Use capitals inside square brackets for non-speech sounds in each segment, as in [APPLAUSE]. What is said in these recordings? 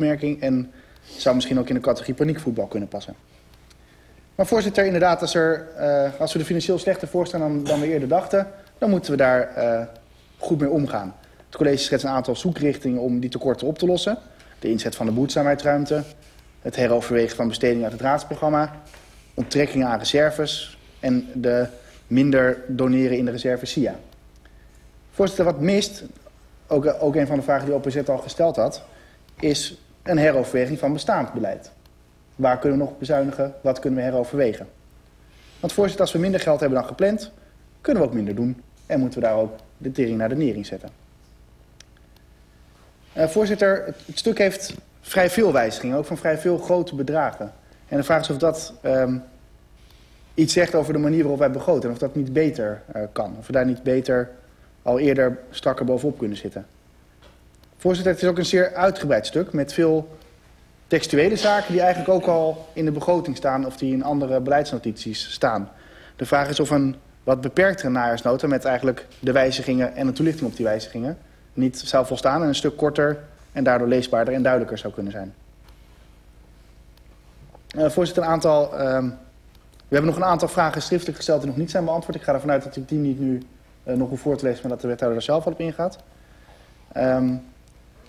opmerking en zou misschien ook in de categorie paniekvoetbal kunnen passen. Maar voorzitter, inderdaad, als, uh, als we er financieel slechter voor staan dan, dan we eerder dachten, dan moeten we daar uh, goed mee omgaan. Het college schetst een aantal zoekrichtingen om die tekorten op te lossen. De inzet van de behoedzaamheidsruimte, het heroverwegen van bestedingen uit het raadsprogramma, onttrekkingen aan reserves en de minder doneren in de reserve SIA. Voorzitter, wat mist, ook, ook een van de vragen die OPZ al gesteld had, is een heroverweging van bestaand beleid. Waar kunnen we nog bezuinigen? Wat kunnen we heroverwegen? Want voorzitter, als we minder geld hebben dan gepland, kunnen we ook minder doen. En moeten we daar ook de tering naar de nering zetten. Uh, voorzitter, het, stuk heeft vrij veel wijzigingen, ook van vrij veel grote bedragen. En de vraag is of dat um, iets zegt over de manier waarop wij begroten. En of dat niet beter uh, kan. Of we daar niet beter al eerder strakker bovenop kunnen zitten. Voorzitter, het is ook een zeer uitgebreid stuk met veel textuele zaken die eigenlijk ook al in de begroting staan of die in andere beleidsnotities staan. De vraag is of een wat beperktere najaarsnota met eigenlijk de wijzigingen en een toelichting op die wijzigingen niet zou volstaan en een stuk korter en daardoor leesbaarder en duidelijker zou kunnen zijn. Uh, voorzitter, een aantal, uh, we hebben nog een aantal vragen schriftelijk gesteld die nog niet zijn beantwoord. Ik ga ervan uit dat ik die niet nu uh, nog hoef voor te lezen, maar dat de wethouder er zelf al op ingaat. Um,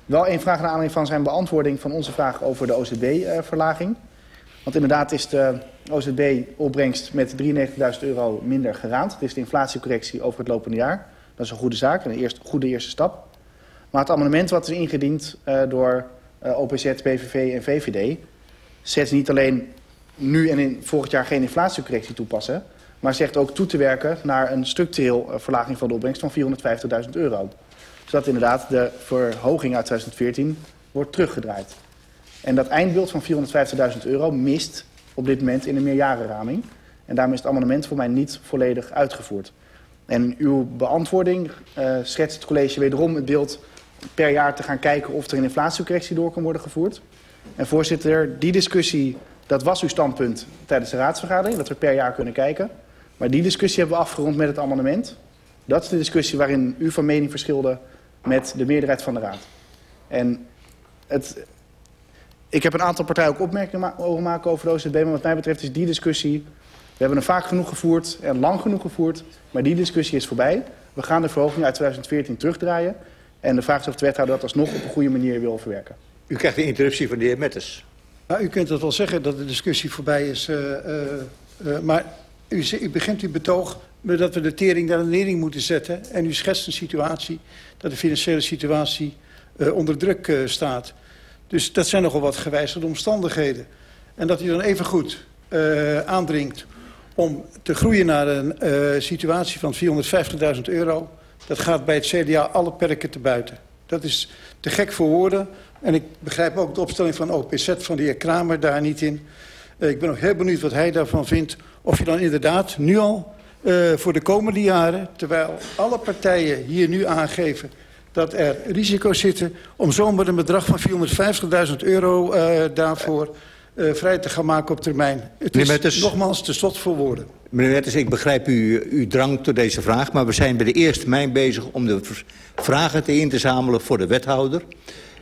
wel één vraag naar aanleiding van zijn beantwoording van onze vraag over de OZB-verlaging. Want inderdaad is de OZB-opbrengst met 93.000 euro minder geraamd. Het is de inflatiecorrectie over het lopende jaar. Dat is een goede zaak en een eerste, goede eerste stap. Maar het amendement wat is ingediend uh, door uh, OPZ, PVV en VVD... zet niet alleen nu en in volgend jaar geen inflatiecorrectie toepassen... maar zegt ook toe te werken naar een structureel uh, verlaging van de opbrengst van 450.000 euro zodat inderdaad de verhoging uit 2014 wordt teruggedraaid. En dat eindbeeld van 450.000 euro mist op dit moment in de meerjarenraming. En daarom is het amendement voor mij niet volledig uitgevoerd. En uw beantwoording uh, schetst het college wederom het beeld per jaar te gaan kijken of er een inflatiecorrectie door kan worden gevoerd. En voorzitter, die discussie, dat was uw standpunt tijdens de raadsvergadering, dat we per jaar kunnen kijken. Maar die discussie hebben we afgerond met het amendement. Dat is de discussie waarin u van mening verschilde met de meerderheid van de Raad. En het, ik heb een aantal partijen ook opmerkingen mogen maken over de OZB, maar wat mij betreft is die discussie... We hebben hem vaak genoeg gevoerd en lang genoeg gevoerd, maar die discussie is voorbij. We gaan de verhoging uit 2014 terugdraaien. En de vraag is of de wethouder dat alsnog op een goede manier wil verwerken. U krijgt de interruptie van de heer Metters. Nou, u kunt dat wel zeggen dat de discussie voorbij is. Uh, uh, uh, maar u, u begint uw betoog dat we de tering naar de nering moeten zetten. En u schetst een situatie dat de financiële situatie uh, onder druk uh, staat. Dus dat zijn nogal wat gewijzigde omstandigheden. En dat u dan even goed uh, aandringt om te groeien naar een situatie van 450.000 euro... dat gaat bij het CDA alle perken te buiten. Dat is te gek voor woorden. En ik begrijp ook de opstelling van OPZ van de heer Kramer daar niet in. Ik ben ook heel benieuwd wat hij daarvan vindt. Of je dan inderdaad nu al uh, voor de komende jaren... terwijl alle partijen hier nu aangeven dat er risico's zitten... om zomaar een bedrag van 450.000 euro uh, daarvoor uh, vrij te gaan maken op termijn. Het is Metters, nogmaals te slot voor woorden. Meneer Wetters, ik begrijp u, uw drang tot deze vraag... maar we zijn bij de eerste termijn bezig om de vragen te in te zamelen voor de wethouder.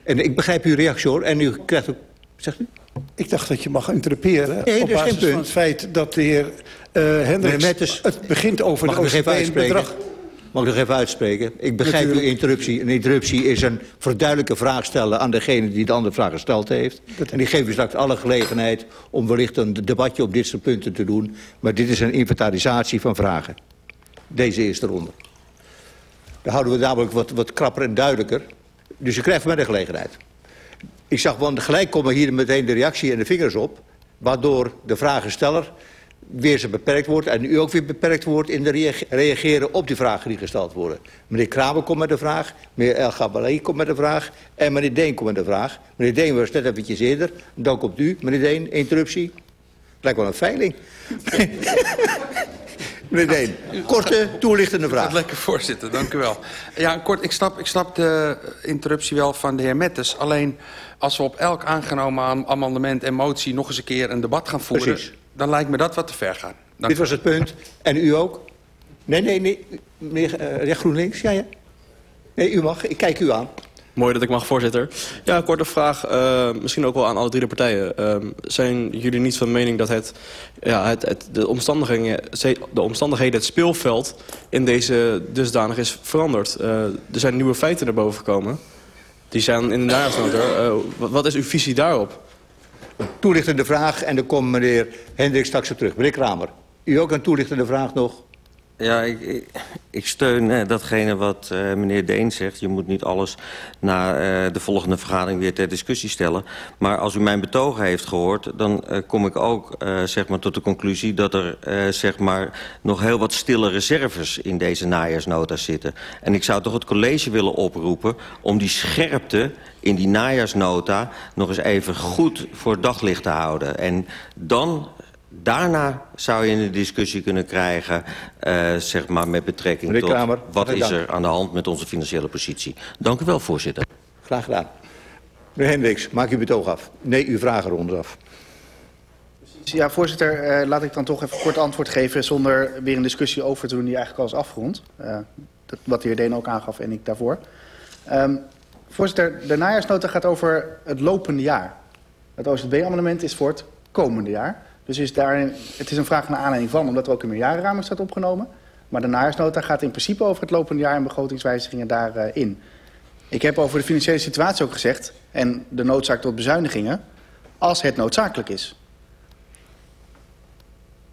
En ik begrijp uw reactie hoor. En u krijgt ook... Zegt u? Ik dacht dat je mag interpreteren nee, op basis van het feit dat de heer uh, Hendricks... Metters, het begint over mag de OCP-bedrag. Mag ik nog even uitspreken? Ik begrijp Natuurlijk. uw interruptie. Een interruptie is een verduidelijke vraag stellen aan degene die de andere vraag gesteld heeft. Dat en die geven straks alle gelegenheid om wellicht een debatje op dit soort punten te doen. Maar dit is een inventarisatie van vragen. Deze eerste ronde. Dan houden we namelijk wat, wat krapper en duidelijker. Dus u krijgt van mij de gelegenheid. Ik zag want gelijk komen hier meteen de reactie en de vingers op... waardoor de vragensteller weer zo beperkt wordt... en u ook weer beperkt wordt in de reageren op die vragen die gesteld worden. Meneer Kramer komt met een vraag, meneer El komt met een vraag... en meneer Deen komt met een vraag. Meneer Deen was net eventjes eerder, dan komt u. Meneer Deen, interruptie. Lijkt wel een veiling. [LAUGHS] Meneer Deen, korte, toelichtende vraag. Lekker voorzitter, dank u wel. Ja, kort, ik snap, ik snap de interruptie wel van de heer Mettes. Alleen als we op elk aangenomen amendement en motie nog eens een keer een debat gaan voeren... Precies. dan lijkt me dat wat te ver gaan. Dank Dit was het punt. En u ook? Nee, nee, nee. Meneer uh, GroenLinks, ja, ja. Nee, u mag. Ik kijk u aan. Mooi dat ik mag, voorzitter. Ja, korte vraag. Uh, misschien ook wel aan alle drie de partijen. Uh, zijn jullie niet van mening dat het, ja, het, het, de, omstandigheden, de omstandigheden, het speelveld... in deze dusdanig is veranderd? Uh, er zijn nieuwe feiten naar boven gekomen. Die zijn in de najaarsnota. Wat, wat is uw visie daarop? Toelichtende vraag en dan komt meneer Hendrik straks op terug. Meneer Kramer, u ook een toelichtende vraag nog? Ja, ik, ik steun uh, datgene wat uh, meneer Deen zegt. Je moet niet alles na uh, de volgende vergadering weer ter discussie stellen. Maar als u mijn betogen heeft gehoord... dan kom ik ook zeg maar tot de conclusie dat er zeg maar nog heel wat stille reserves... in deze najaarsnota zitten. En ik zou toch het college willen oproepen... om die scherpte in die najaarsnota nog eens even goed voor daglicht te houden. En dan Daarna zou je een discussie kunnen krijgen... Uh, zeg maar met betrekking Meneer tot Kramer, wat is er aan de hand met onze financiële positie. Dank u wel, voorzitter. Graag gedaan. Meneer Hendricks, maak uw betoog af. Nee, uw vragenronde af. Ja, voorzitter, uh, laat ik dan toch even kort antwoord geven... zonder weer een discussie over te doen die eigenlijk al is afgerond. Uh, dat, wat de heer Deen ook aangaf en ik daarvoor. Um, voorzitter, de najaarsnota gaat over het lopende jaar. Het OZB-amendement is voor het komende jaar... Dus is daarin, het is een vraag naar aanleiding van, omdat er ook een meerjarenramen staat opgenomen. Maar de najaarsnota gaat in principe over het lopende jaar en begrotingswijzigingen daarin. Ik heb over de financiële situatie ook gezegd en de noodzaak tot bezuinigingen als het noodzakelijk is.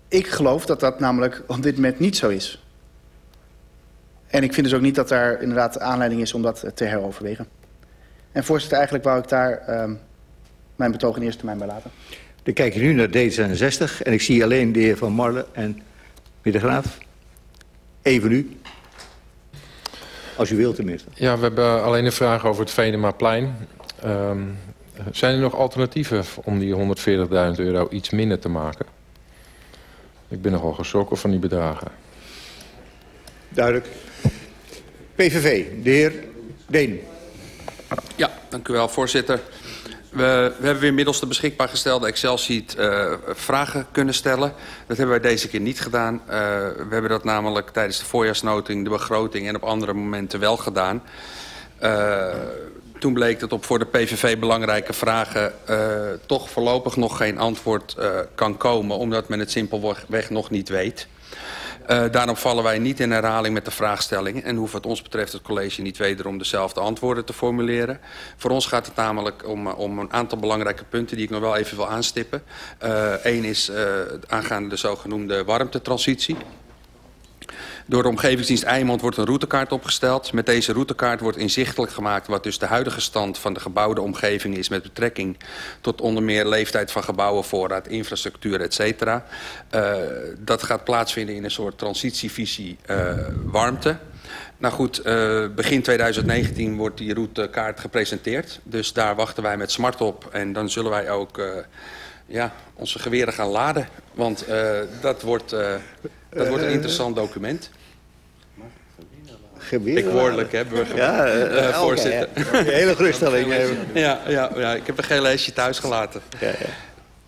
Ik geloof dat dat namelijk op dit moment niet zo is. En ik vind dus ook niet dat daar inderdaad aanleiding is om dat te heroverwegen. En voorzitter, eigenlijk wou ik daar uh, mijn betoog in eerste termijn bij laten. Dan kijk je nu naar D66 en ik zie alleen de heer Van Marle en meneer de Graaf. Even u. Als u wilt tenminste. Ja, we hebben alleen een vraag over het Venemaplein. Um, zijn er nog alternatieven om die 140.000 euro iets minder te maken? Ik ben nogal geschrokken van die bedragen. Duidelijk. PVV, de heer Deen. Ja, dank u wel, voorzitter. We, we, hebben weer middels de beschikbaar gestelde Excel-sheet uh, vragen kunnen stellen. Dat hebben wij deze keer niet gedaan. Uh, we hebben dat namelijk tijdens de voorjaarsnoting, de begroting en op andere momenten wel gedaan. Uh, toen bleek dat op voor de PVV belangrijke vragen toch voorlopig nog geen antwoord kan komen. Omdat men het simpelweg nog niet weet. Uh, daarom vallen wij niet in herhaling met de vraagstelling... en hoeft wat ons betreft het college niet wederom dezelfde antwoorden te formuleren. Voor ons gaat het namelijk om, om een aantal belangrijke punten... die ik nog wel even wil aanstippen. Eén uh, is aangaande de zogenoemde warmtetransitie. Door de omgevingsdienst Eimond wordt een routekaart opgesteld. Met deze routekaart wordt inzichtelijk gemaakt wat dus de huidige stand van de gebouwde omgeving is met betrekking tot onder meer leeftijd van gebouwen, voorraad, infrastructuur, etc. Uh, dat gaat plaatsvinden in een soort transitievisie uh, warmte. Nou goed, uh, begin 2019 wordt die routekaart gepresenteerd. Dus daar wachten wij met smart op. En dan zullen wij ook ja, onze geweren gaan laden. Want dat, wordt, dat wordt een interessant document. Ik woordelijk, hè, burger. Ja, uh, uh, voorzitter. Okay, ja. Hele geruststelling. ja, ja, ja, ik heb een geen leesje thuis gelaten. Ja, ja.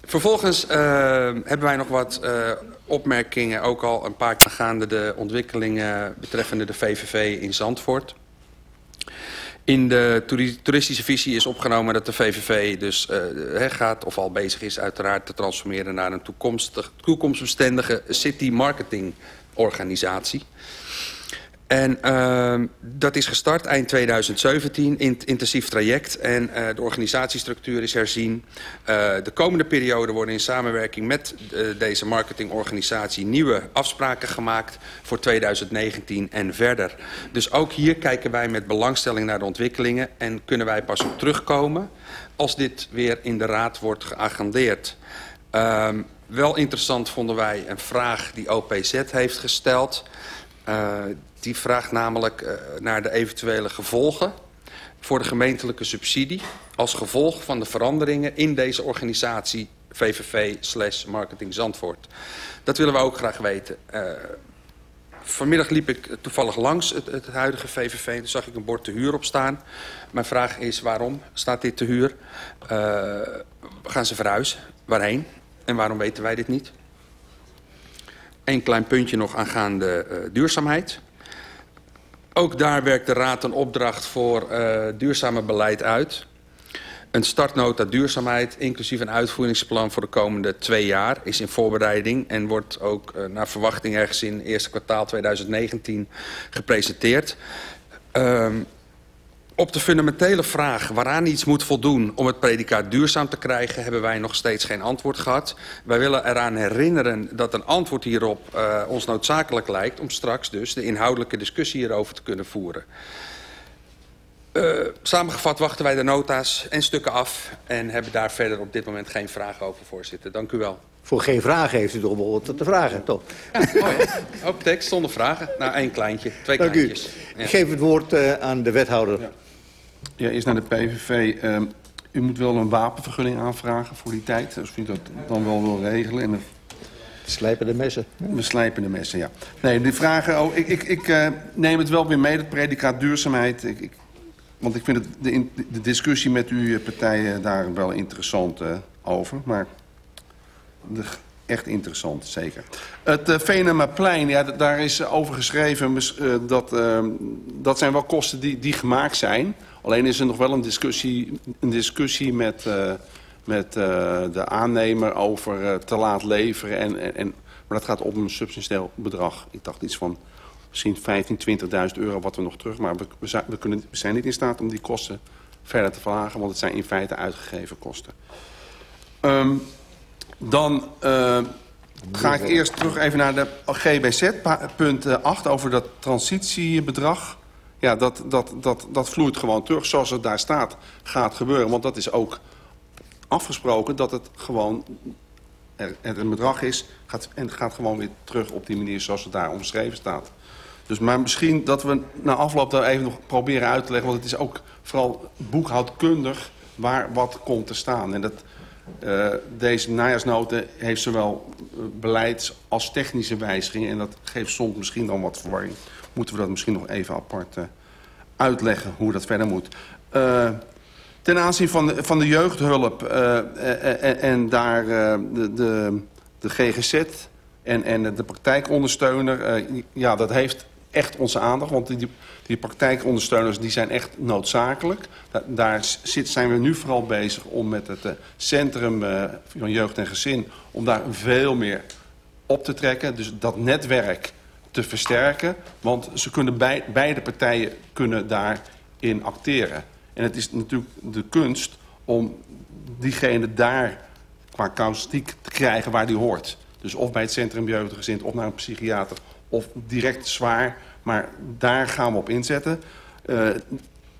Vervolgens uh, hebben wij nog wat uh, opmerkingen, ook al een paar gaande de ontwikkelingen betreffende de VVV in Zandvoort. In de toeristische visie is opgenomen dat de VVV dus uh, gaat, of al bezig is uiteraard, te transformeren naar een toekomstig, toekomstbestendige city marketing organisatie. En uh, dat is gestart eind 2017, in intensief traject. En uh, de organisatiestructuur is herzien. Uh, de komende periode worden in samenwerking met uh, deze marketingorganisatie... nieuwe afspraken gemaakt voor 2019 en verder. Dus ook hier kijken wij met belangstelling naar de ontwikkelingen... en kunnen wij pas op terugkomen als dit weer in de raad wordt geagendeerd. Uh, wel interessant vonden wij een vraag die OPZ heeft gesteld... Uh, die vraagt namelijk uh, naar de eventuele gevolgen voor de gemeentelijke subsidie... als gevolg van de veranderingen in deze organisatie VVV slash Marketing Zandvoort. Dat willen we ook graag weten. Uh, vanmiddag liep ik toevallig langs het, huidige VVV. en zag ik een bord te huur op staan. Mijn vraag is waarom staat dit te huur? Gaan ze verhuizen? Waarheen? En waarom weten wij dit niet? Eén klein puntje nog aangaande uh, duurzaamheid. ook daar werkt de Raad een opdracht voor uh, duurzame beleid uit. Een startnota duurzaamheid, inclusief een uitvoeringsplan voor de komende twee jaar... is in voorbereiding en wordt ook uh, naar verwachting ergens in eerste kwartaal 2019 gepresenteerd. Uh, op de fundamentele vraag waaraan iets moet voldoen om het predicaat duurzaam te krijgen... hebben wij nog steeds geen antwoord gehad. Wij willen eraan herinneren dat een antwoord hierop uh, ons noodzakelijk lijkt... om straks dus de inhoudelijke discussie hierover te kunnen voeren. Uh, samengevat wachten wij de nota's en stukken af... en hebben daar verder op dit moment geen vragen over, voorzitter. Dank u wel. Voor geen vragen heeft u toch bijvoorbeeld te vragen, toch? Ja, mooi? Ook tekst zonder vragen. Nou, één kleintje, twee Dank kleintjes. U. Ja. Ik geef het woord uh, aan de wethouder. Ja. Ja, eerst naar de PVV. Uh, u moet wel een wapenvergunning aanvragen voor die tijd. Als u dat dan wel wil regelen. En de... Slijpende messen. We slijpende messen, ja. Nee, die vragen... Oh, ik ik, ik uh, neem het wel weer mee, het predicaat duurzaamheid. Ik, ik, want ik vind het, de, de discussie met uw partijen daar wel interessant uh, over. Maar de, echt interessant, zeker. Het uh, Venemaplein, ja, daar is over geschreven... Dat, uh, dat zijn wel kosten die, die gemaakt zijn... Alleen is er nog wel een discussie, een discussie met, uh, met uh, de aannemer over uh, te laat leveren. En, en, maar dat gaat op een substantieel bedrag. Ik dacht iets van misschien 15, 20.000 euro wat we nog terug. Maar we, zijn, we, kunnen, we zijn niet in staat om die kosten verder te verlagen. Want het zijn in feite uitgegeven kosten. Um, dan ga ik eerst terug even naar de GBZ, punt 8, over dat transitiebedrag ja, dat, dat, dat, dat vloeit gewoon terug zoals het daar staat gaat gebeuren. Want dat is ook afgesproken dat het gewoon er, een bedrag is... Gaat, en gaat gewoon weer terug op die manier zoals het daar omschreven staat. Dus maar misschien dat we na afloop daar even nog proberen uit te leggen... want het is ook vooral boekhoudkundig waar wat komt te staan. En dat, uh, deze najaarsnoten heeft zowel beleids als technische wijzigingen... en dat geeft soms misschien dan wat verwarring moeten we dat misschien nog even apart uh, uitleggen hoe dat verder moet. Uh, ten aanzien van de, van de jeugdhulp uh, en, en daar de, de, de GGZ en, en de praktijkondersteuner... ja, dat heeft echt onze aandacht, want die, die praktijkondersteuners die zijn echt noodzakelijk. Da daar zit, zijn we nu vooral bezig om met het centrum van jeugd en gezin... om daar veel meer op te trekken. Dus dat netwerk te versterken. Want ze kunnen bij, beide partijen kunnen daarin acteren. En het is natuurlijk de kunst om diegene daar qua kaustiek te krijgen waar die hoort. Dus of bij het Centrum Jeugdgezin of naar een psychiater of direct zwaar. Maar daar gaan we op inzetten. Uh,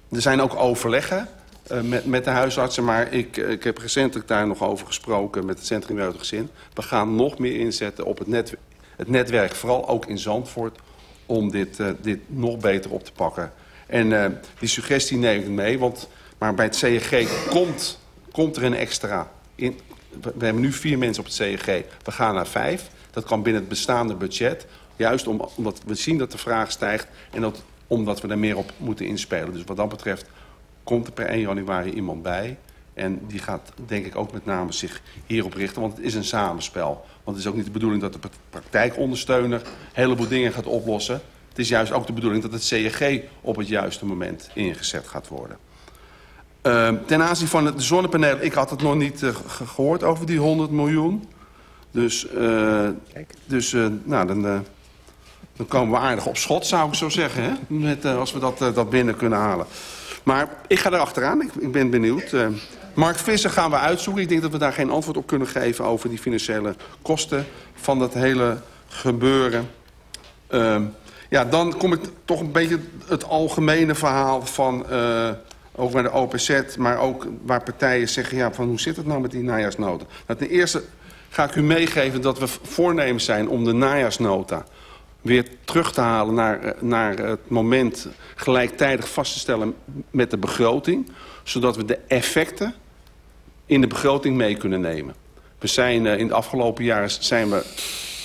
er zijn ook overleggen uh, met, met de huisartsen. Maar ik, ik heb recentelijk daar nog over gesproken met het Centrum Jeugdgezin. We gaan nog meer inzetten op het netwerk het netwerk, vooral ook in Zandvoort, om dit, uh, dit nog beter op te pakken. En uh, die suggestie neem ik mee, want maar bij het CEG komt, komt er een extra. In, we hebben nu vier mensen op het CEG. We gaan naar vijf. Dat kan binnen het bestaande budget. Juist om, omdat we zien dat de vraag stijgt en dat, omdat we er meer op moeten inspelen. Dus wat dat betreft komt er per 1 januari iemand bij. En die gaat denk ik ook met name zich hierop richten, want het is een samenspel. Want het is ook niet de bedoeling dat de praktijkondersteuner een heleboel dingen gaat oplossen. Het is juist ook de bedoeling dat het CEG op het juiste moment ingezet gaat worden. Uh, ten aanzien van de zonnepanelen, ik had het nog niet uh, gehoord over die 100 miljoen. Dus, uh, dus uh, nou, dan, dan komen we aardig op schot, zou ik zo zeggen. Hè? Met, als we dat, dat binnen kunnen halen. Maar ik ga erachteraan, ik, ik ben benieuwd. Mark Visser gaan we uitzoeken. Ik denk dat we daar geen antwoord op kunnen geven over die financiële kosten van dat hele gebeuren. Uh, ja, dan kom ik toch een beetje het algemene verhaal van... Uh, ook bij de OPZ, maar ook waar partijen zeggen... ja, van hoe zit het nou met die najaarsnota? Nou, ten eerste ga ik u meegeven dat we voornemens zijn om de najaarsnota weer terug te halen naar, naar het moment gelijktijdig vast te stellen met de begroting. Zodat we de effecten in de begroting mee kunnen nemen. We zijn uh, in de afgelopen jaren zijn we...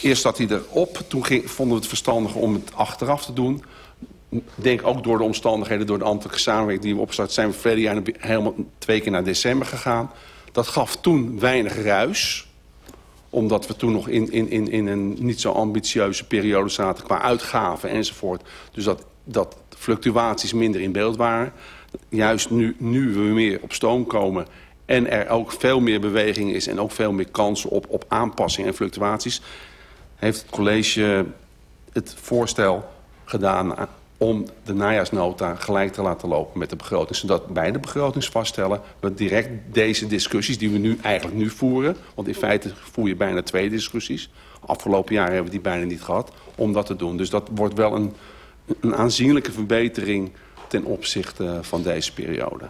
Eerst zat hij erop, toen ging, vonden we het verstandig om het achteraf te doen. Denk ook door de omstandigheden, door de ambtelijke samenwerking die we opstarten... zijn we verleden jaar helemaal twee keer naar december gegaan. Dat gaf toen weinig ruis omdat we toen nog in, in, in, in een niet zo ambitieuze periode zaten qua uitgaven enzovoort. Dus dat dat fluctuaties minder in beeld waren. Juist nu, nu we meer op stoom komen en er ook veel meer beweging is... en ook veel meer kansen op, op aanpassingen en fluctuaties... heeft het college het voorstel gedaan om de najaarsnota gelijk te laten lopen met de begroting. Zodat bij de begrotingsvaststellen we direct deze discussies die we nu eigenlijk nu voeren... want in feite voer je bijna twee discussies. Afgelopen jaar hebben we die bijna niet gehad om dat te doen. Dus dat wordt wel een, een aanzienlijke verbetering ten opzichte van deze periode.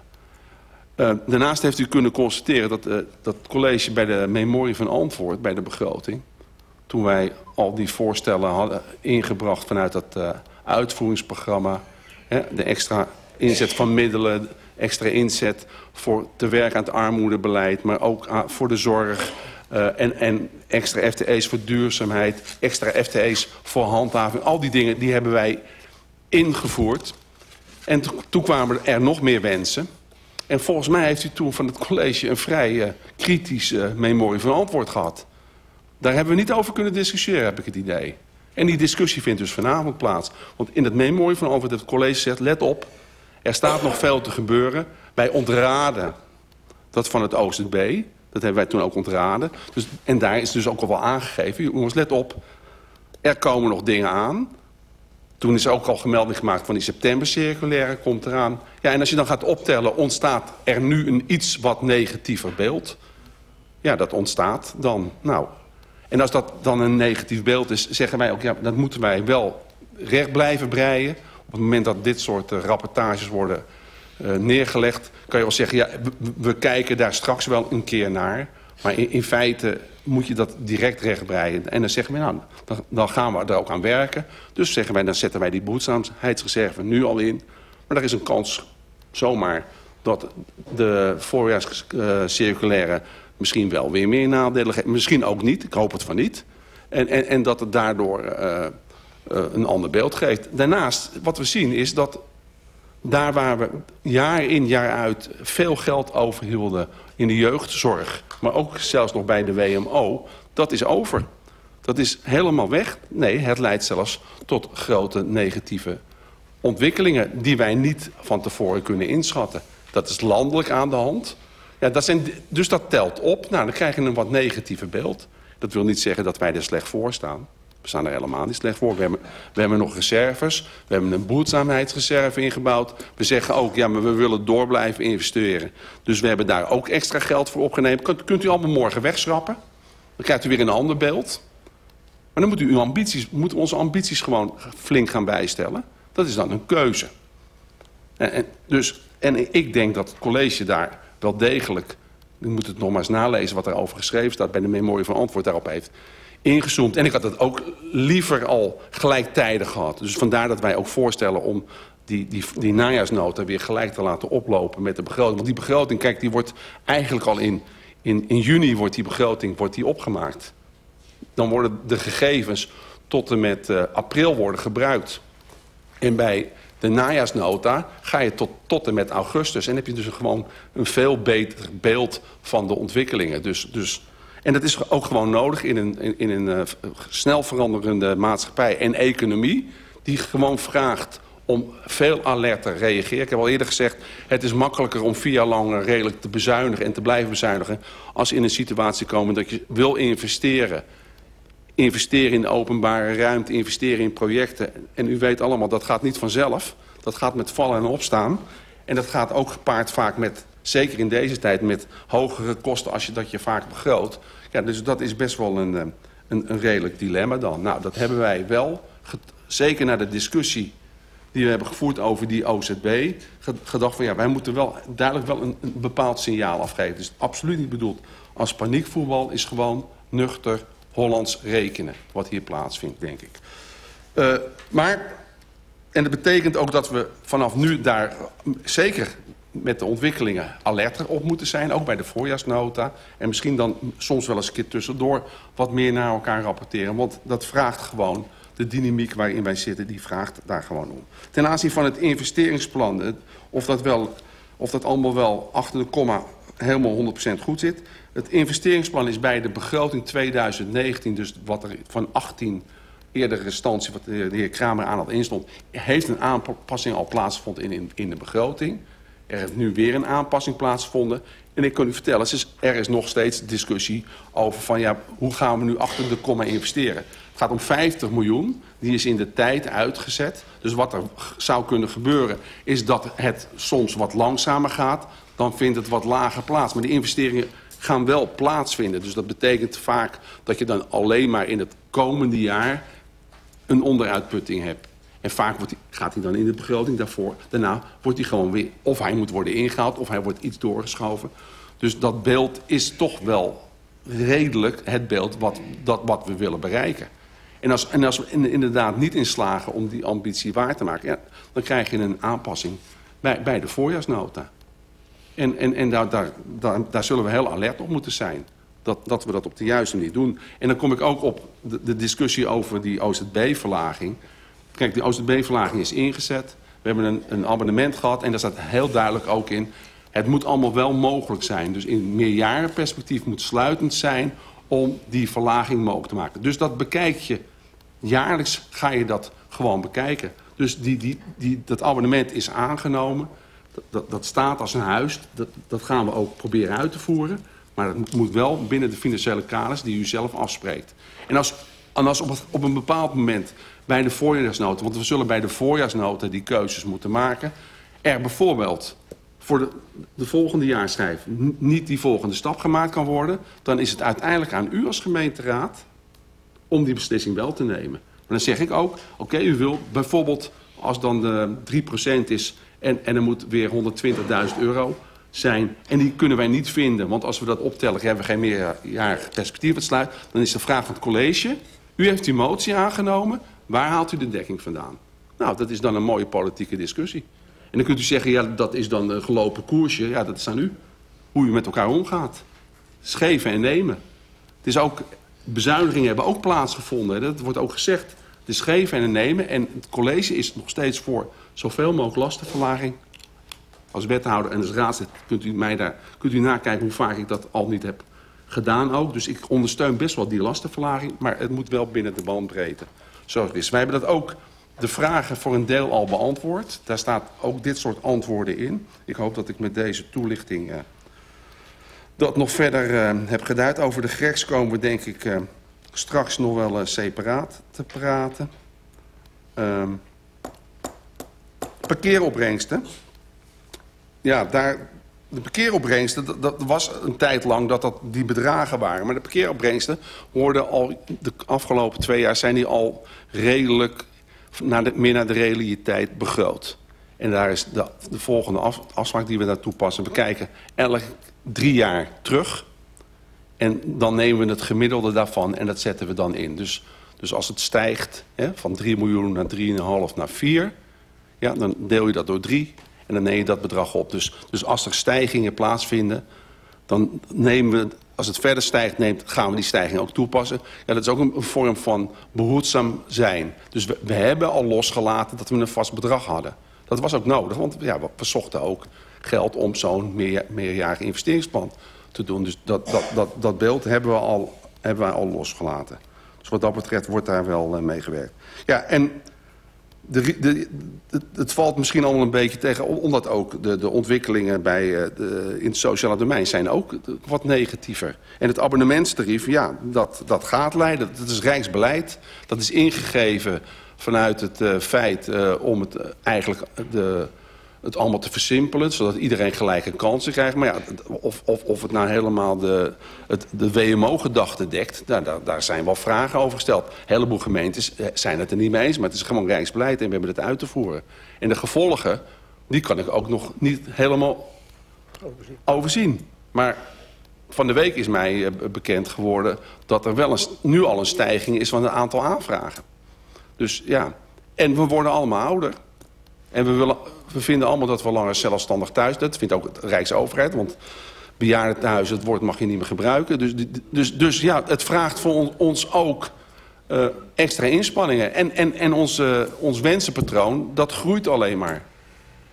Uh, daarnaast heeft u kunnen constateren dat, uh, dat college bij de memorie van antwoord, bij de begroting... toen wij al die voorstellen hadden ingebracht vanuit dat uh, uitvoeringsprogramma... Hè, de extra inzet van middelen, extra inzet voor te werken aan het armoedebeleid... maar ook voor de zorg en, en extra FTE's voor duurzaamheid, extra FTE's voor handhaving. Al die dingen die hebben wij ingevoerd. En toen kwamen er nog meer wensen... En volgens mij heeft u toen van het college een vrij uh, kritische memorie van antwoord gehad. Daar hebben we niet over kunnen discussiëren, heb ik het idee. En die discussie vindt dus vanavond plaats. Want in het memorie van antwoord het college gezegd... let op, er staat nog veel te gebeuren. Wij ontraden dat van het OZB. Dat hebben wij toen ook ontraden. Dus, en daar is dus ook al wel aangegeven... jongens, let op, er komen nog dingen aan... Toen is ook al gemelding gemaakt van die septembercirculaire komt eraan. Ja, en als je dan gaat optellen, ontstaat er nu een iets wat negatiever beeld. Ja, dat ontstaat dan. Nou, en als dat dan een negatief beeld is, zeggen wij ook... ja, dat moeten wij wel recht blijven breien. Op het moment dat dit soort uh, rapportages worden uh, neergelegd... kan je wel zeggen, ja, we, we, kijken daar straks wel een keer naar. Maar in, in feite moet je dat direct rechtbreien. En dan zeggen we, nou, dan, dan, gaan we er ook aan werken. Dus zeggen wij, dan zetten wij die behoedzaamheidsreserve nu al in. Maar er is een kans, zomaar, dat de voorjaarscirculaire misschien wel weer meer nadelen geeft. Misschien ook niet, ik hoop het van niet. En, en, en dat het daardoor uh, uh, een ander beeld geeft. Daarnaast, wat we zien is dat daar waar we jaar in jaar uit veel geld overhielden in de jeugdzorg... maar ook zelfs nog bij de WMO, dat is over. Dat is helemaal weg. Nee, het leidt zelfs tot grote negatieve ontwikkelingen... die wij niet van tevoren kunnen inschatten. Dat is landelijk aan de hand. Ja, dat zijn, dus dat telt op. Nou, dan krijg je een wat negatieve beeld. Dat wil niet zeggen dat wij er slecht voor staan. We staan er helemaal niet slecht voor. We hebben, we hebben nog reserves. We hebben een behoedzaamheidsreserve ingebouwd. We zeggen ook, ja, maar we willen door blijven investeren. Dus we hebben daar ook extra geld voor opgenomen. Kunt, kunt u allemaal morgen wegschrappen? Dan krijgt u weer een ander beeld. Maar dan moet u uw ambities, moeten onze ambities gewoon flink gaan bijstellen. Dat is dan een keuze. En, dus, en ik denk dat het college daar wel degelijk... u moet het nog maar eens nalezen wat er over geschreven staat... bij de memorie van antwoord daarop heeft ingezoomd. En ik had het ook liever al gelijktijdig gehad. Dus vandaar dat wij ook voorstellen om die, die, die najaarsnota weer gelijk te laten oplopen met de begroting. Want die begroting, kijk, die wordt eigenlijk al in, in, in juni wordt die begroting wordt die opgemaakt. Dan worden de gegevens tot en met uh, april worden gebruikt. En bij de najaarsnota ga je tot, tot en met augustus. En heb je dus gewoon een veel beter beeld van de ontwikkelingen. Dus, dus en dat is ook gewoon nodig in een, in, in een uh, snel veranderende maatschappij en economie... die gewoon vraagt om veel alerter te reageren. Ik heb al eerder gezegd, het is makkelijker om vier jaar lang redelijk te bezuinigen en te blijven bezuinigen... als in een situatie komen dat je wil investeren. Investeren in de openbare ruimte, investeren in projecten. En u weet allemaal, dat gaat niet vanzelf. Dat gaat met vallen en opstaan. En dat gaat ook gepaard vaak met zeker in deze tijd met hogere kosten als je dat je vaak begroot. Ja, dus dat is best wel een, eh, een, een redelijk dilemma dan. Nou, dat hebben wij wel, zeker na de discussie die we hebben gevoerd over die OZB... gedacht van ja, wij moeten wel duidelijk wel een, bepaald signaal afgeven. Dus absoluut niet bedoeld als paniekvoetbal is gewoon nuchter Hollands rekenen... wat hier plaatsvindt, denk ik. Uh, maar, en dat betekent ook dat we vanaf nu daar zeker met de ontwikkelingen alerter op moeten zijn. Ook bij de voorjaarsnota. En misschien dan soms wel eens een keer tussendoor wat meer naar elkaar rapporteren. Want dat vraagt gewoon, de dynamiek waarin wij zitten, die vraagt daar gewoon om. Ten aanzien van het investeringsplan, of dat, wel, of dat allemaal wel achter de komma helemaal 100% goed zit. Het investeringsplan is bij de begroting 2019, dus wat er van 18 eerdere instantie, wat de heer Kramer aan had instond... heeft een aanpassing al plaatsgevonden in, in, in de begroting. Er heeft nu weer een aanpassing plaatsgevonden. En ik kan u vertellen, er is nog steeds discussie over van... ja, hoe gaan we nu achter de komma investeren? Het gaat om 50 miljoen, die is in de tijd uitgezet. Dus wat er zou kunnen gebeuren is dat het soms wat langzamer gaat. Dan vindt het wat lager plaats. Maar die investeringen gaan wel plaatsvinden. Dus dat betekent vaak dat je dan alleen maar in het komende jaar een onderuitputting hebt. En vaak wordt gaat hij dan in de begroting daarvoor. Daarna wordt hij gewoon weer... of hij moet worden ingehaald of hij wordt iets doorgeschoven. Dus dat beeld is toch wel redelijk het beeld wat, dat, wat we willen bereiken. En als, en als we inderdaad niet in slagen om die ambitie waar te maken... Ja, dan krijg je een aanpassing bij, bij de voorjaarsnota. En, en, en daar, daar, daar, daar zullen we heel alert op moeten zijn. Dat, dat we dat op de juiste manier doen. En dan kom ik ook op de, de discussie over die OZB-verlaging. Kijk, die OZB-verlaging is ingezet. We hebben een, een abonnement gehad en daar staat heel duidelijk ook in... het moet allemaal wel mogelijk zijn. Dus in meerjarenperspectief moet sluitend zijn om die verlaging mogelijk te maken. Dus dat bekijk je. Jaarlijks ga je dat gewoon bekijken. Dus die, die, die, dat abonnement is aangenomen. Dat, dat, dat staat als een huis. Dat, dat gaan we ook proberen uit te voeren. Maar dat moet wel binnen de financiële kaders die u zelf afspreekt. En als, en als op, op een bepaald moment bij de voorjaarsnota... want we zullen bij de voorjaarsnota die keuzes moeten maken... er bijvoorbeeld voor de, de volgende jaarschijf niet die volgende stap gemaakt kan worden... dan is het uiteindelijk aan u als gemeenteraad om die beslissing wel te nemen. Maar dan zeg ik ook, oké, u wil bijvoorbeeld als dan de 3% is... en, en er moet weer 120.000 euro zijn. En die kunnen wij niet vinden, want als we dat optellen... hebben we geen meerjarig perspectief sluit. Dan is de vraag van het college... u heeft die motie aangenomen, waar haalt u de dekking vandaan? Nou, dat is dan een mooie politieke discussie. En dan kunt u zeggen, ja, dat is dan een gelopen koersje. Ja, dat is aan u. Hoe u met elkaar omgaat. Scheven en nemen. Het is ook, bezuinigingen hebben ook plaatsgevonden. Dat wordt ook gezegd. Het is geven en nemen. En het college is nog steeds voor zoveel mogelijk lastenverlaging. Als wethouder en als raadslid kunt u, mij daar, kunt u nakijken hoe vaak ik dat al niet heb gedaan ook. Dus ik ondersteun best wel die lastenverlaging. Maar het moet wel binnen de bandbreedte. Zo het is. Wij hebben dat ook de vragen voor een deel al beantwoord. Daar staat ook dit soort antwoorden in. Ik hoop dat ik met deze toelichting uh, dat nog verder uh, heb geduid. Over de greks komen we denk ik uh, straks nog wel separaat te praten. Ehm, parkeeropbrengsten. Ja, daar, de parkeeropbrengsten, dat, dat, was een tijd lang dat dat die bedragen waren. Maar de parkeeropbrengsten worden al de afgelopen twee jaar zijn die al redelijk naar de, meer naar de realiteit begroot. En daar is de, de volgende af, afspraak die we daar toepassen. We kijken elk drie jaar terug. En dan nemen we het gemiddelde daarvan en dat zetten we dan in. Dus, dus als het stijgt hè, van 3 miljoen naar 3,5 naar 4... Ja, dan deel je dat door 3 en dan neem je dat bedrag op. Dus, dus als er stijgingen plaatsvinden, dan nemen we als het verder stijgt, neemt, gaan we die stijging ook toepassen. Ja, dat is ook een, vorm van behoedzaam zijn. Dus we, hebben al losgelaten dat we een vast bedrag hadden. Dat was ook nodig, want ja, we, zochten ook geld om zo'n meer, meerjarig investeringsplan te doen. Dus dat, dat, dat, dat beeld hebben we, al, hebben we al losgelaten. Dus wat dat betreft wordt daar wel uh, mee gewerkt. Ja, en de, de, het valt misschien allemaal een beetje tegen... omdat ook de, de ontwikkelingen bij, de, in het sociale domein zijn ook wat negatiever. En het abonnementstarief, ja, dat, dat gaat leiden. Dat is rijksbeleid. Dat is ingegeven vanuit het uh, feit uh, om het eigenlijk de het allemaal te versimpelen... zodat iedereen gelijke kansen krijgt. Maar ja, of, of, of het nou helemaal de, het, de WMO-gedachte dekt... Nou, daar, daar zijn wel vragen over gesteld. Een heleboel gemeentes eh, zijn het er niet mee eens... maar het is gewoon rijksbeleid en we hebben het uit te voeren. En de gevolgen, die kan ik ook nog niet helemaal overzien. overzien. Maar van de week is mij eh, bekend geworden... dat er wel een, nu al een stijging is van het aantal aanvragen. Dus ja, en we worden allemaal ouder... En we, willen, we vinden allemaal dat we langer zelfstandig thuis... dat vindt ook de Rijksoverheid, want bejaardentehuis, het woord mag je niet meer gebruiken. Dus, dus, dus ja, het vraagt voor ons ook uh, extra inspanningen. En, en, en onze, ons wensenpatroon, dat groeit alleen maar.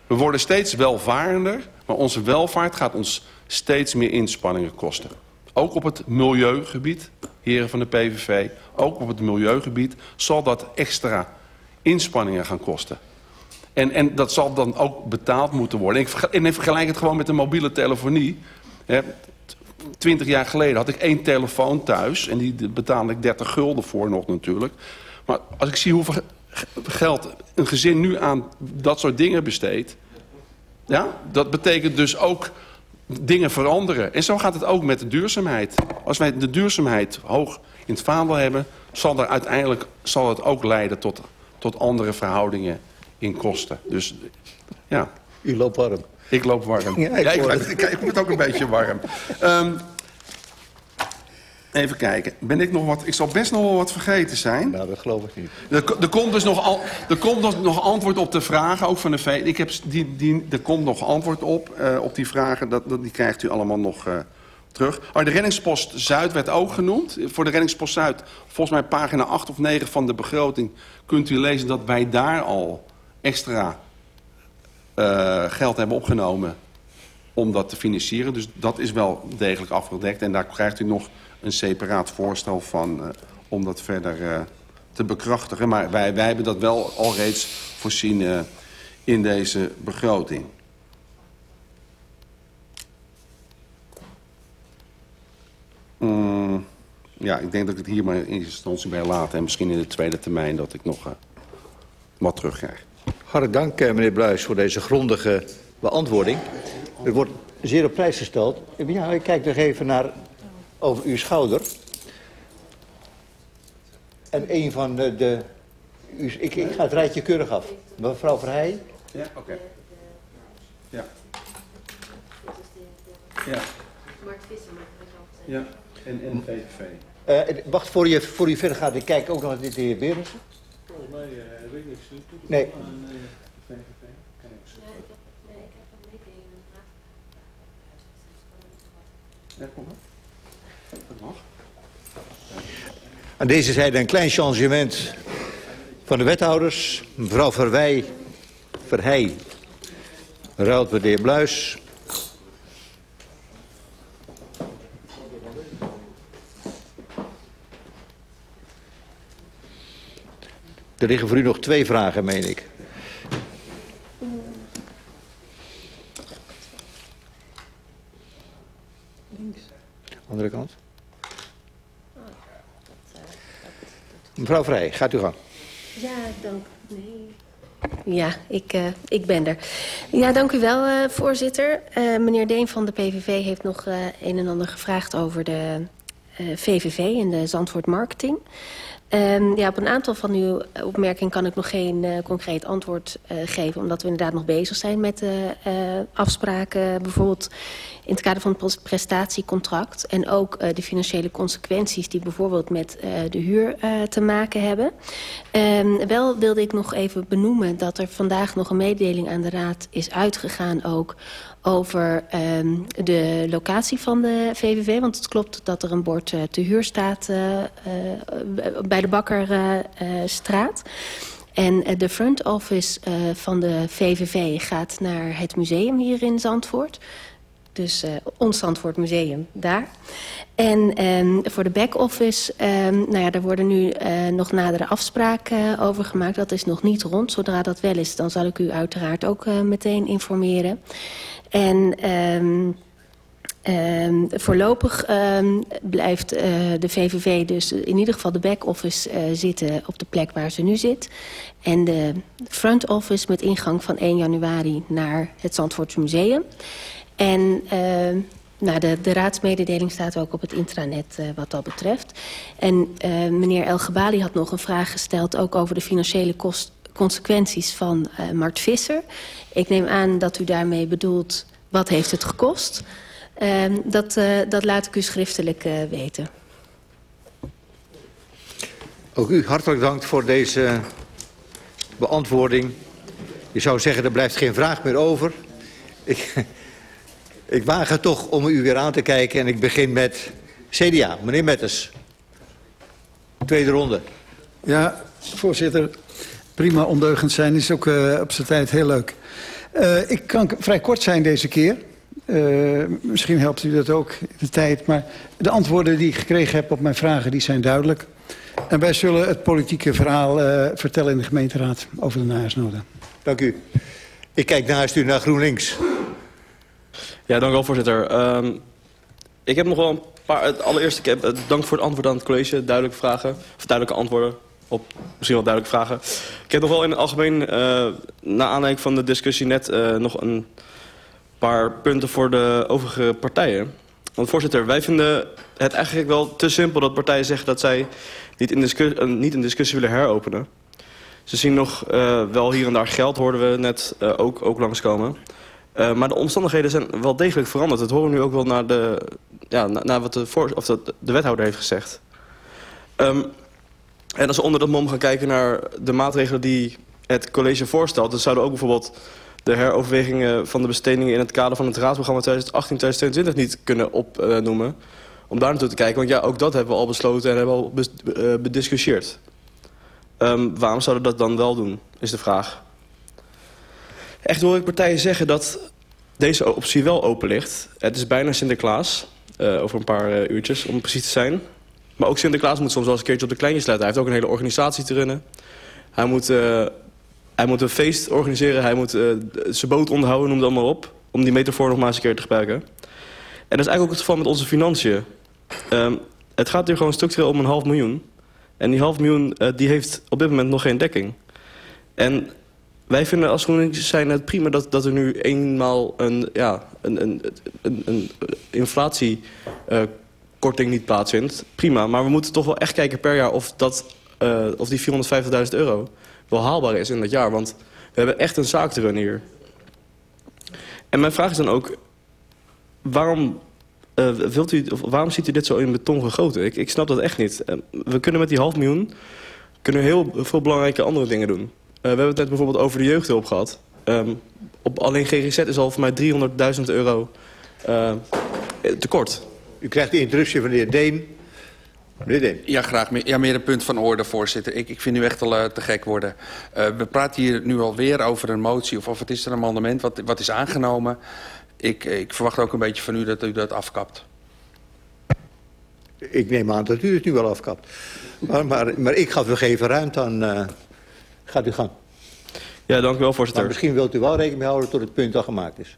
We worden steeds welvarender, maar onze welvaart gaat ons steeds meer inspanningen kosten. Ook op het milieugebied, heren van de PVV, ook op het milieugebied, zal dat extra inspanningen gaan kosten. En, en dat zal dan ook betaald moeten worden. En ik vergelijk het gewoon met de mobiele telefonie. Twintig jaar geleden had ik één telefoon thuis. En die betaalde ik 30 gulden voor nog natuurlijk. Maar als ik zie hoeveel geld een gezin nu aan dat soort dingen besteedt... Ja, dat betekent dus ook dingen veranderen. En zo gaat het ook met de duurzaamheid. Als wij de duurzaamheid hoog in het vaandel hebben... zal er uiteindelijk zal het ook leiden tot, tot andere verhoudingen in kosten. Dus ja. U loopt warm. Ik loop warm. Ja, ik, ja, ik, ik, word ook een beetje warm. Um, even kijken. Ben ik nog wat... Ik zal best nog wel wat vergeten zijn. Nou, dat geloof ik niet. Er, er komt dus nog, al, er komt nog, antwoord op de vragen, ook van de VVD. Ik heb die, die, er komt nog antwoord op, uh, op die vragen. Dat, dat, die krijgt u allemaal nog... Uh, terug. Oh, de reddingspost Zuid werd ook genoemd. Voor de reddingspost Zuid, volgens mij pagina 8 of 9 van de begroting... kunt u lezen dat wij daar al extra uh, geld hebben opgenomen om dat te financieren. Dus dat is wel degelijk afgedekt. En daar krijgt u nog een separaat voorstel van uh, om dat verder uh, te bekrachtigen. Maar wij, wij hebben dat wel al reeds voorzien in deze begroting. Mm, ja, ik denk dat ik het hier maar in instantie bij laat. En misschien in de tweede termijn dat ik nog wat terugkrijg. Hartelijk dank, eh, meneer Bluis, voor deze grondige beantwoording. Er wordt zeer op prijs gesteld. Ja, ik kijk nog even naar over uw schouder. En een van de... de u, ik, ik ga het rijtje keurig af. Mevrouw Verheij. Ja, oké. Okay. Ja. Ja. Mark Visser. Ja, en, en VVV. Uh, wacht, voor je, voor je verder gaat, ik kijk ook nog naar de heer Berensen. Volgens mij uh, heb ik niks toe. Nee. Aan, uh, VVV. Nee, ik heb een meeting in de. Ja, kom maar. Dat mag. Aan deze zijde een klein changement van de wethouders. Mevrouw Verwij, Verheij, ruilt de heer Bluis. Er liggen voor u nog twee vragen, meen ik. Andere kant. Mevrouw Vrij, gaat u gang. Ja, dank. Nee. Ja, ik, uh, ik ben er. Ja, dank u wel, uh, voorzitter. Uh, meneer Deen van de PVV heeft nog een en ander gevraagd over de VVV en de Zandvoort Marketing. Um, ja, op een aantal van uw opmerkingen kan ik nog geen uh, concreet antwoord uh, geven... omdat we inderdaad nog bezig zijn met uh, afspraken... bijvoorbeeld in het kader van het prestatiecontract... en ook de financiële consequenties die bijvoorbeeld met de huur te maken hebben. Um, wel wilde ik nog even benoemen dat er vandaag nog een mededeling aan de Raad is uitgegaan... ook over um, de locatie van de VVV. Want het klopt dat er een bord te huur staat uh, bij de Bakkerstraat. en de front office van de VVV gaat naar het museum hier in Zandvoort. Dus ons Zandvoort Museum daar. En um, voor de back-office, um, nou ja, daar worden nu nog nadere afspraken over gemaakt. Dat is nog niet rond. Zodra dat wel is, dan zal ik u uiteraard ook meteen informeren. En um, um, voorlopig um, blijft uh, de VVV dus in ieder geval de back-office uh, zitten op de plek waar ze nu zit. En de front office met ingang van 1 januari naar het Zandvoortse Museum. En uh, nou, de, de raadsmededeling staat ook op het intranet uh, wat dat betreft. En meneer El Gebali had nog een vraag gesteld ook over de financiële kosten consequenties van Mart Visser. Ik neem aan dat u daarmee bedoelt, wat heeft het gekost? Uh, dat, uh, dat laat ik u schriftelijk uh, weten. Ook u hartelijk dank voor deze beantwoording. Je zou zeggen, er blijft geen vraag meer over. Ik, [LAUGHS] ik waag het toch om u weer aan te kijken en ik begin met CDA. Meneer Metters. Tweede ronde. Ja, voorzitter prima ondeugend zijn is ook uh, op zijn tijd heel leuk. Uh, ik kan vrij kort zijn deze keer. Uh, misschien helpt u dat ook in de tijd. Maar de antwoorden die ik gekregen heb op mijn vragen, die zijn duidelijk. En wij zullen het politieke verhaal uh, vertellen in de gemeenteraad over de najaarsnota. Dank u. Ik kijk naast u naar GroenLinks. Ja, dank u wel, voorzitter. Um, ik heb nog wel een paar... Allereerst, ik heb, dank voor het antwoord aan het college. Duidelijke vragen, of duidelijke antwoorden op misschien wel duidelijke vragen. Ik heb nog wel in het algemeen, uh, na aanleiding van de discussie net... Uh, nog een paar punten voor de overige partijen. Want voorzitter, wij vinden het eigenlijk wel te simpel dat partijen zeggen dat zij niet een discussie, een discussie willen heropenen. Ze zien nog uh, wel hier en daar geld, hoorden we net uh, ook, ook langskomen. Maar de omstandigheden zijn wel degelijk veranderd. Dat horen we nu ook wel naar, de, ja, naar, wat de, voor, of de, de wethouder heeft gezegd. Um, en als we onder dat mom gaan kijken naar de maatregelen die het college voorstelt... dan zouden ook bijvoorbeeld de heroverwegingen van de bestedingen... in het kader van het raadsprogramma 2018-2022 niet kunnen opnoemen. Om daar naartoe te kijken, want ja, ook dat hebben we al besloten en hebben we al uh, bediscussieerd. Um, waarom zouden we dat dan wel doen, is de vraag. Echt hoor ik partijen zeggen dat deze optie wel open ligt. Het is bijna Sinterklaas, uh, over een paar uh, uurtjes om precies te zijn... Maar ook Sinterklaas moet soms wel eens een keertje op de kleintjes letten. Hij heeft ook een hele organisatie te runnen. Hij moet, hij moet een feest organiseren. Hij moet uh, zijn boot onderhouden, noem dat maar op. Om die metafoor nog maar eens een keer te gebruiken. En dat is eigenlijk ook het geval met onze financiën. Um, het gaat hier gewoon structureel om een half miljoen. En die half miljoen uh, die heeft op dit moment nog geen dekking. En wij vinden als GroenLinks zijn het prima dat, dat er nu eenmaal een, ja, een, een, een, een inflatie korting niet plaatsvindt. Prima, maar we moeten toch wel echt kijken per jaar of, dat, of die 450.000 euro wel haalbaar is in dat jaar. Want we hebben echt een zaak te runnen hier. En mijn vraag is dan ook, waarom, uh, wilt u, of waarom ziet u dit zo in beton gegoten? Ik, ik snap dat echt niet. Uh, we kunnen met die half miljoen kunnen heel veel belangrijke andere dingen doen. Uh, we hebben het net bijvoorbeeld over de jeugdhulp gehad. Um, op alleen GGZ is al voor mij 300.000 euro tekort. U krijgt de interruptie van de heer Deen. Meneer. Ja, graag. Ja, meer een punt van orde, voorzitter. Ik, ik vind u echt al uh, te gek worden. Uh, we praten hier nu alweer over een motie of, of het is er een amendement wat, wat is aangenomen. Ik, ik verwacht ook een beetje van u dat u dat afkapt. Ik neem aan dat u het nu wel afkapt. Maar, maar, maar ik gaf u even ruimte aan. Uh, gaat u gang. Ja, dank u wel, voorzitter. Maar misschien wilt u wel rekening mee houden tot het punt al gemaakt is.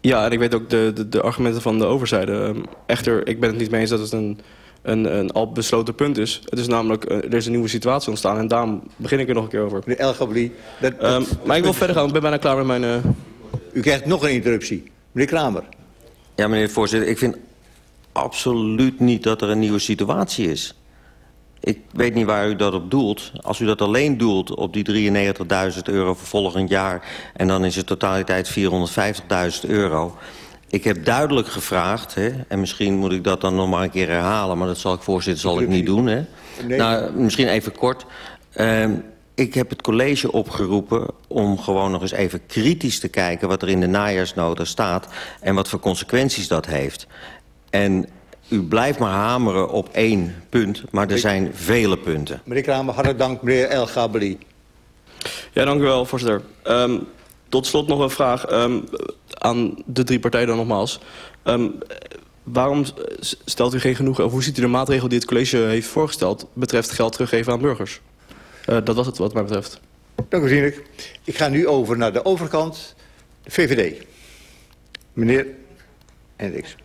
Ja, en ik weet ook de, de, de argumenten van de overzijde. Um, echter, ik ben het niet mee eens dat het een, een, een al besloten punt is. Het is namelijk, uh, er is een nieuwe situatie ontstaan en daarom begin ik er nog een keer over. Meneer Elgabli. Dat, um, dat, maar ik wil verder gaan, ik ben bijna klaar met mijn... Uh... U krijgt nog een interruptie. Meneer Kramer. Ja, meneer de voorzitter, ik vind absoluut niet dat er een nieuwe situatie is. Ik weet niet waar u dat op doelt. Als u dat alleen doelt op die 93.000 euro voor volgend jaar... en dan is de totaliteit 450.000 euro... Ik heb duidelijk gevraagd, hè, en misschien moet ik dat dan nog maar een keer herhalen... maar dat zal ik, voorzitter, zal ik niet doen. Hè. Nee. Nou, misschien even kort. Uh, ik heb het college opgeroepen om gewoon nog eens even kritisch te kijken... wat er in de najaarsnota staat en wat voor consequenties dat heeft. En u blijft maar hameren op één punt, maar er zijn vele punten. Meneer Kramer, hartelijk dank, meneer El Gabali. Ja, dank u wel, voorzitter. Um, tot slot nog een vraag um, aan de drie partijen dan nogmaals. Um, waarom stelt u geen genoeg, of hoe ziet u de maatregel die het college heeft voorgesteld... betreft geld teruggeven aan burgers? Uh, dat was het wat mij betreft. Dank u, Zienik. Ik ga nu over naar de overkant, de VVD. Meneer Hendricks.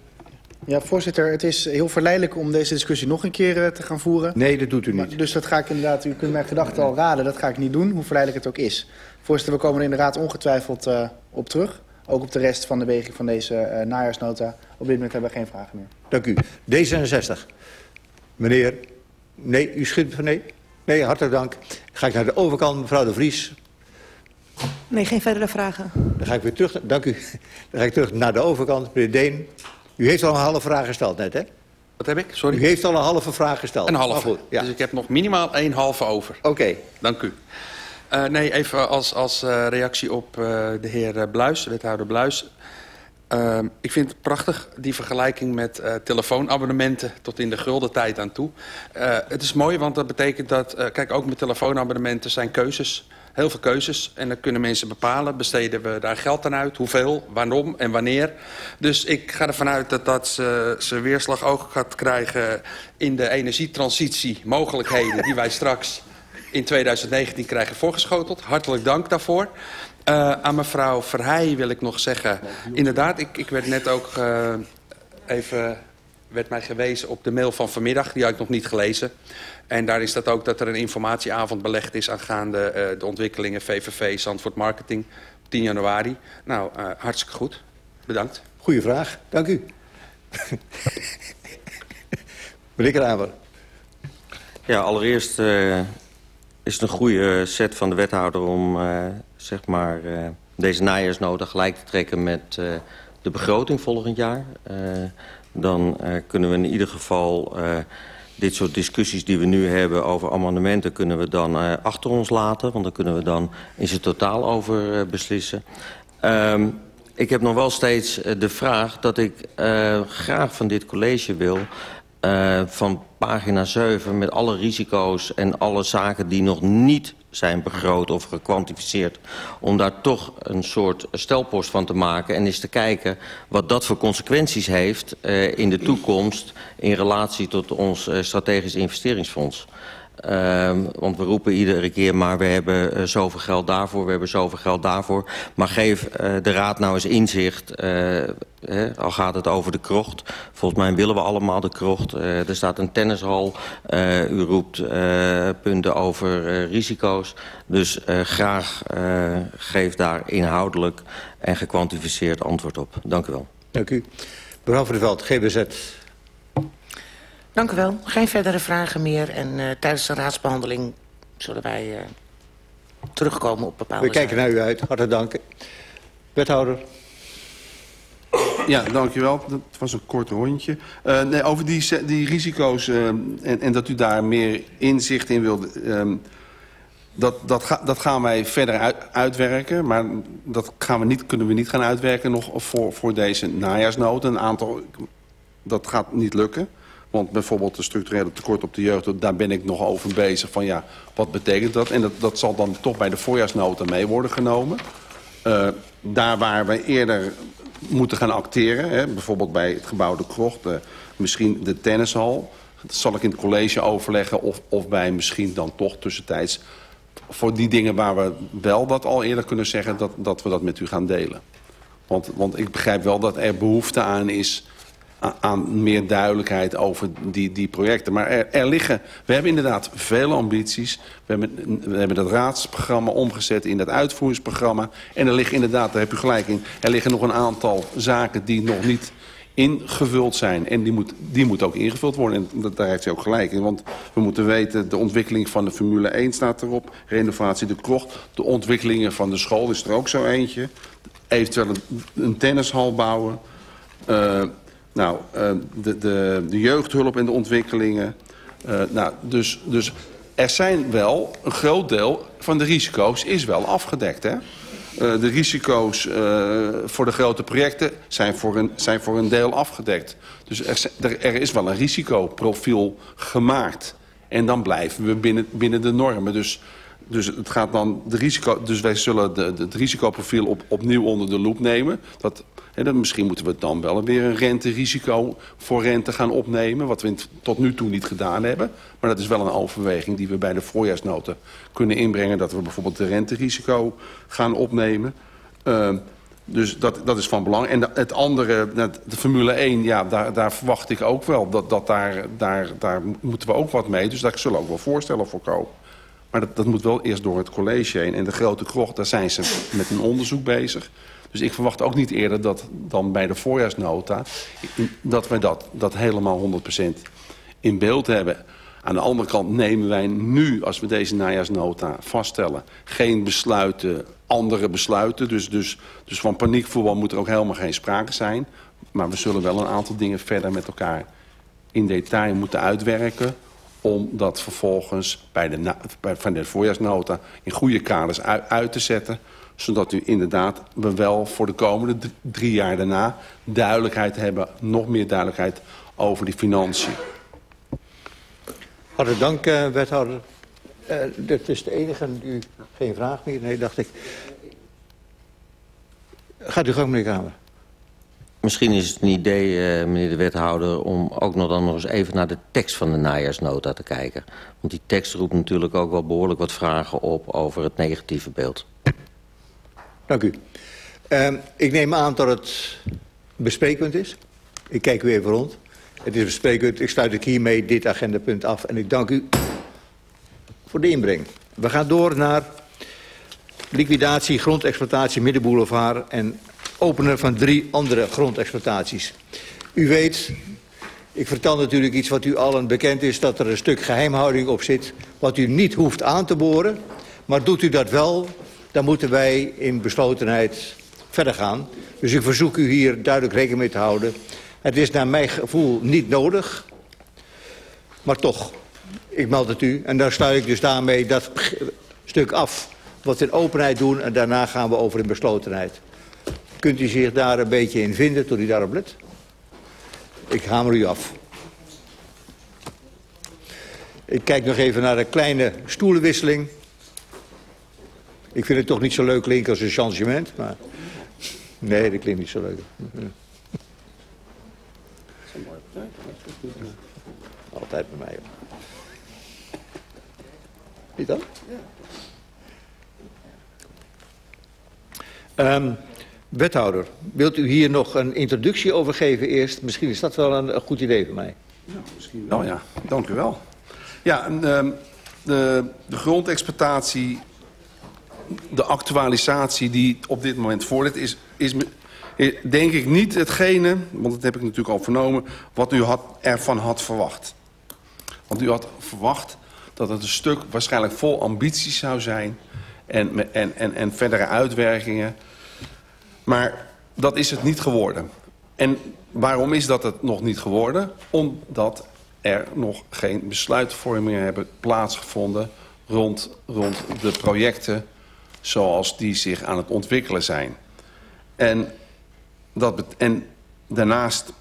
Ja, voorzitter, het is heel verleidelijk om deze discussie nog een keer uh, te gaan voeren. Nee, dat doet u niet. Maar, dus dat ga ik inderdaad, u kunt mijn gedachten al raden, dat ga ik niet doen, hoe verleidelijk het ook is. Voorzitter, we komen er in de raad ongetwijfeld uh, op terug. Ook op de rest van de weging van deze uh, najaarsnota. Op dit moment hebben we geen vragen meer. Dank u. D66. Meneer, nee, u schudt van nee? Nee, hartelijk dank. Ga ik naar de overkant, mevrouw de Vries. Nee, geen verdere vragen. Dan ga ik weer terug, dank u. Dan ga ik terug naar de overkant, meneer Deen. U heeft al een halve vraag gesteld net, hè? Wat heb ik? Sorry? U heeft al een halve vraag gesteld. Een halve. Goed, ja. Dus ik heb nog minimaal één halve over. Oké. Okay. Dank u. Uh, nee, even als, als uh, reactie op uh, de heer Bluis, wethouder Bluis. Uh, ik vind het prachtig, die vergelijking met telefoonabonnementen tot in de gulden tijd aan toe. Het is mooi, want dat betekent dat, kijk, ook met telefoonabonnementen zijn keuzes heel veel keuzes. En dan kunnen mensen bepalen, besteden we daar geld aan uit, hoeveel, waarom en wanneer. Dus ik ga ervan uit dat dat ze, ze weerslag ook gaat krijgen in de energietransitie. Mogelijkheden die wij straks in 2019 krijgen voorgeschoteld. Hartelijk dank daarvoor. Uh, aan mevrouw Verheij wil ik nog zeggen... inderdaad, ik, ik werd net ook uh, even werd mij gewezen op de mail van vanmiddag. Die had ik nog niet gelezen. En daarin staat ook dat er een informatieavond belegd is... aangaande uh, de ontwikkelingen VVV Zandvoort Marketing 10 januari. Nou, uh, hartstikke goed. Bedankt. Goeie vraag. Dank u. [LAUGHS] Meneer Kramer. Ja, allereerst uh, is het een goede set van de wethouder... om uh, zeg maar, uh, deze najaarsnota gelijk te trekken met de begroting volgend jaar. dan kunnen we in ieder geval dit soort discussies die we nu hebben over amendementen... kunnen we dan uh, achter ons laten, want daar kunnen we dan in zijn totaal over uh, beslissen. Um, ik heb nog wel steeds uh, de vraag dat ik graag van dit college wil... van pagina 7 met alle risico's en alle zaken die nog niet zijn begroot of gekwantificeerd... om daar toch een soort stelpost van te maken... en eens te kijken wat dat voor consequenties heeft uh, in de toekomst... in relatie tot ons uh, strategisch investeringsfonds. Uh, want we roepen iedere keer maar we hebben uh, zoveel geld daarvoor, we hebben zoveel geld daarvoor. Maar geef uh, de raad nou eens inzicht, uh, hè, al gaat het over de krocht. Volgens mij willen we allemaal de krocht. Er staat een tennishal, u roept punten over risico's. Dus graag geef daar inhoudelijk en gekwantificeerd antwoord op. Dank u wel. Dank u. Mevrouw van der Veld, GBZ. Dank u wel. Geen verdere vragen meer. En uh, tijdens de raadsbehandeling zullen wij uh, terugkomen op bepaalde We kijken naar u uit. Hartelijk dank. Wethouder. Ja, dankjewel. Dat was een kort rondje. Uh, nee, over die, die risico's uh, en, en dat u daar meer inzicht in wilde... Uh, dat, dat, ga, dat gaan wij verder uit, uitwerken, maar dat gaan we niet, kunnen we niet gaan uitwerken nog voor, voor deze najaarsnood. Een aantal, dat gaat niet lukken. Want bijvoorbeeld de structurele tekort op de jeugd, daar ben ik nog over bezig van ja, wat betekent dat? En dat, dat zal dan toch bij de voorjaarsnota mee worden genomen. Uh, daar waar we eerder moeten gaan acteren, hè, bijvoorbeeld bij het gebouw De Krocht, uh, misschien de tennishal. Dat zal ik in het college overleggen of, of wij misschien dan toch tussentijds voor die dingen waar we wel dat al eerder kunnen zeggen, dat, dat we dat met u gaan delen. Want, want ik begrijp wel dat er behoefte aan is aan meer duidelijkheid over die, die projecten. Maar er, er liggen, we hebben inderdaad veel ambities. We hebben, we hebben dat raadsprogramma omgezet in dat uitvoeringsprogramma. En er liggen inderdaad, daar heb u gelijk in... er liggen nog een aantal zaken die nog niet ingevuld zijn. En die moet, die moet ook ingevuld worden. En daar heeft hij ook gelijk in. Want we moeten weten, de ontwikkeling van de Formule 1 staat erop. Renovatie de krocht. De ontwikkelingen van de school is er ook zo eentje. Eventueel een, een tennishal bouwen. Uh, nou, uh, de, de, de jeugdhulp en de ontwikkelingen. Uh, nou, dus, dus er zijn wel, een groot deel van de risico's is wel afgedekt. Hè? Uh, de risico's voor de grote projecten zijn voor een, zijn voor een deel afgedekt. Dus er, er, is wel een risicoprofiel gemaakt. En dan blijven we binnen, binnen de normen. Dus, dus het gaat dan de risico. Dus wij zullen de, het risicoprofiel op, opnieuw onder de loep nemen. Dat En misschien moeten we dan wel weer een renterisico voor rente gaan opnemen. Wat we tot nu toe niet gedaan hebben. Maar dat is wel een overweging die we bij de voorjaarsnoten kunnen inbrengen. Dat we bijvoorbeeld de renterisico gaan opnemen. Uh, dus dat, dat is van belang. En het andere, de Formule 1, ja, daar, daar verwacht ik ook wel. Dat, dat daar, daar, daar moeten we ook wat mee. Dus daar zullen ook wel voorstellen voor komen. Maar dat, dat moet wel eerst door het college heen. En de grote krocht, daar zijn ze met een onderzoek bezig. Dus ik verwacht ook niet eerder dat dan bij de voorjaarsnota... dat we dat, dat helemaal 100% in beeld hebben. Aan de andere kant nemen wij nu, als we deze najaarsnota vaststellen... geen besluiten, andere besluiten. Dus, dus, dus van paniekvoetbal moet er ook helemaal geen sprake zijn. Maar we zullen wel een aantal dingen verder met elkaar in detail moeten uitwerken om dat vervolgens bij de, van de voorjaarsnota in goede kaders uit, te zetten zodat u inderdaad we wel voor de komende drie jaar daarna duidelijkheid hebben, nog meer duidelijkheid over die financiën. Hartelijk dank, uh, wethouder. Uh, dit is de enige. U Geen vraag meer? Nee, dacht ik. Gaat u gang, meneer Kamer. Misschien is het een idee, uh, meneer de wethouder... om ook nog dan nog eens even naar de tekst van de najaarsnota te kijken. Want die tekst roept natuurlijk ook wel behoorlijk wat vragen op... over het negatieve beeld. Dank u. Uh, ik neem aan dat het bespreekpunt is. Ik kijk u even rond. Het is bespreekpunt. Ik sluit ik hiermee dit agendapunt af. En ik dank u voor de inbreng. We gaan door naar liquidatie, grondexploitatie, middenboulevard... en openen van drie andere grondexploitaties. U weet, ik vertel natuurlijk iets wat u allen bekend is... dat er een stuk geheimhouding op zit... wat u niet hoeft aan te boren. Maar doet u dat wel, dan moeten wij in beslotenheid verder gaan. Dus ik verzoek u hier duidelijk rekening mee te houden. Het is naar mijn gevoel niet nodig. Maar toch, ik meld het u. En dan sluit ik dus daarmee dat stuk af wat we in openheid doen... en daarna gaan we over in beslotenheid. Kunt u zich daar een beetje in vinden tot u daarop let? Ik hamer u af. Ik kijk nog even naar een kleine stoelenwisseling. Ik vind het toch niet zo leuk klinken als een changement, maar... Nee, dat klinkt niet zo leuk. Altijd bij mij. Niet dan? Ja. Um, wethouder, wilt u hier nog een introductie over geven eerst? Misschien is dat wel een, goed idee voor mij. Ja, misschien wel, ja. Dank u wel. Ja, en, um, de, de de actualisatie die op dit moment voor ligt... is, is denk ik niet hetgene, want dat heb ik natuurlijk al vernomen... wat u had, ervan had verwacht. Want u had verwacht dat het een stuk waarschijnlijk vol ambities zou zijn... en, en, en, en verdere uitwerkingen. Maar dat is het niet geworden. En waarom is dat het nog niet geworden? Omdat er nog geen besluitvormingen hebben plaatsgevonden... rond, rond de projecten zoals die zich aan het ontwikkelen zijn. En, dat en daarnaast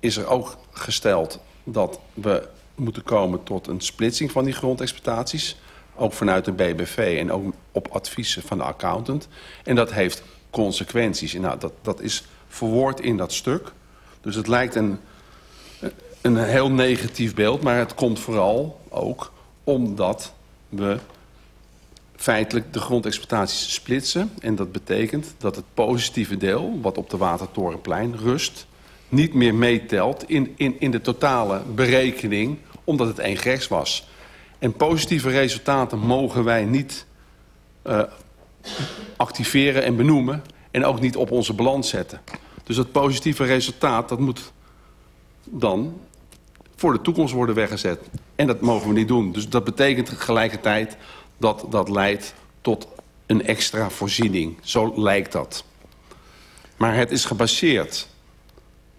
is er ook gesteld dat we moeten komen tot een splitsing van die grondexploitaties. Ook vanuit de BBV en ook op adviezen van de accountant. En dat heeft consequenties. En nou, dat, dat is verwoord in dat stuk. Dus het lijkt een, een heel negatief beeld. Maar het komt vooral ook omdat we feitelijk de grondexploitaties splitsen. En dat betekent dat het positieve deel, wat op de Watertorenplein rust... niet meer meetelt in, in, in de totale berekening, omdat het één gers was. En positieve resultaten mogen wij niet uh, activeren en benoemen... en ook niet op onze balans zetten. Dus dat positieve resultaat, dat moet dan voor de toekomst worden weggezet. En dat mogen we niet doen. Dus dat betekent tegelijkertijd dat dat leidt tot een extra voorziening. Zo lijkt dat. Maar het is gebaseerd.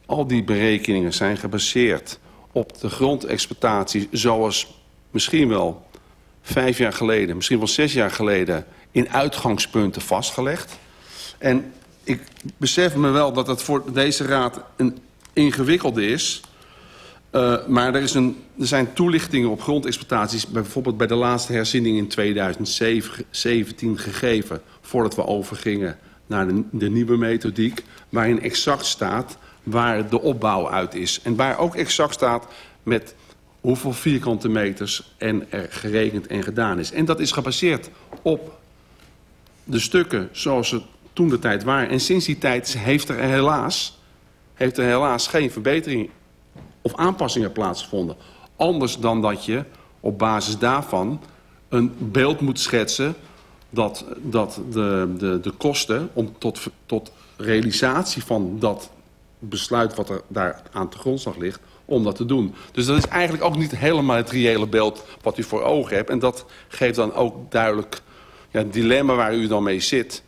Al die berekeningen zijn gebaseerd op de grondexploitatie... zoals misschien wel vijf jaar geleden, misschien wel zes jaar geleden... in uitgangspunten vastgelegd. En ik besef me wel dat het voor deze raad een ingewikkelde is... Uh, maar er, is een, er zijn toelichtingen op grondexploitaties... bijvoorbeeld bij de laatste herziening in 2017 gegeven... voordat we overgingen naar de, de nieuwe methodiek... waarin exact staat waar de opbouw uit is. En waar ook exact staat met hoeveel vierkante meters en er gerekend en gedaan is. En dat is gebaseerd op de stukken zoals ze toen de tijd waren. En sinds die tijd heeft er helaas, heeft er helaas geen verbetering of aanpassingen plaatsgevonden. Anders dan dat je op basis daarvan een beeld moet schetsen... dat, dat de, de, de kosten om tot, tot realisatie van dat besluit wat er daar aan de grondslag ligt om dat te doen. Dus dat is eigenlijk ook niet helemaal het reële beeld wat u voor ogen hebt. En dat geeft dan ook duidelijk ja, het dilemma waar u dan mee zit...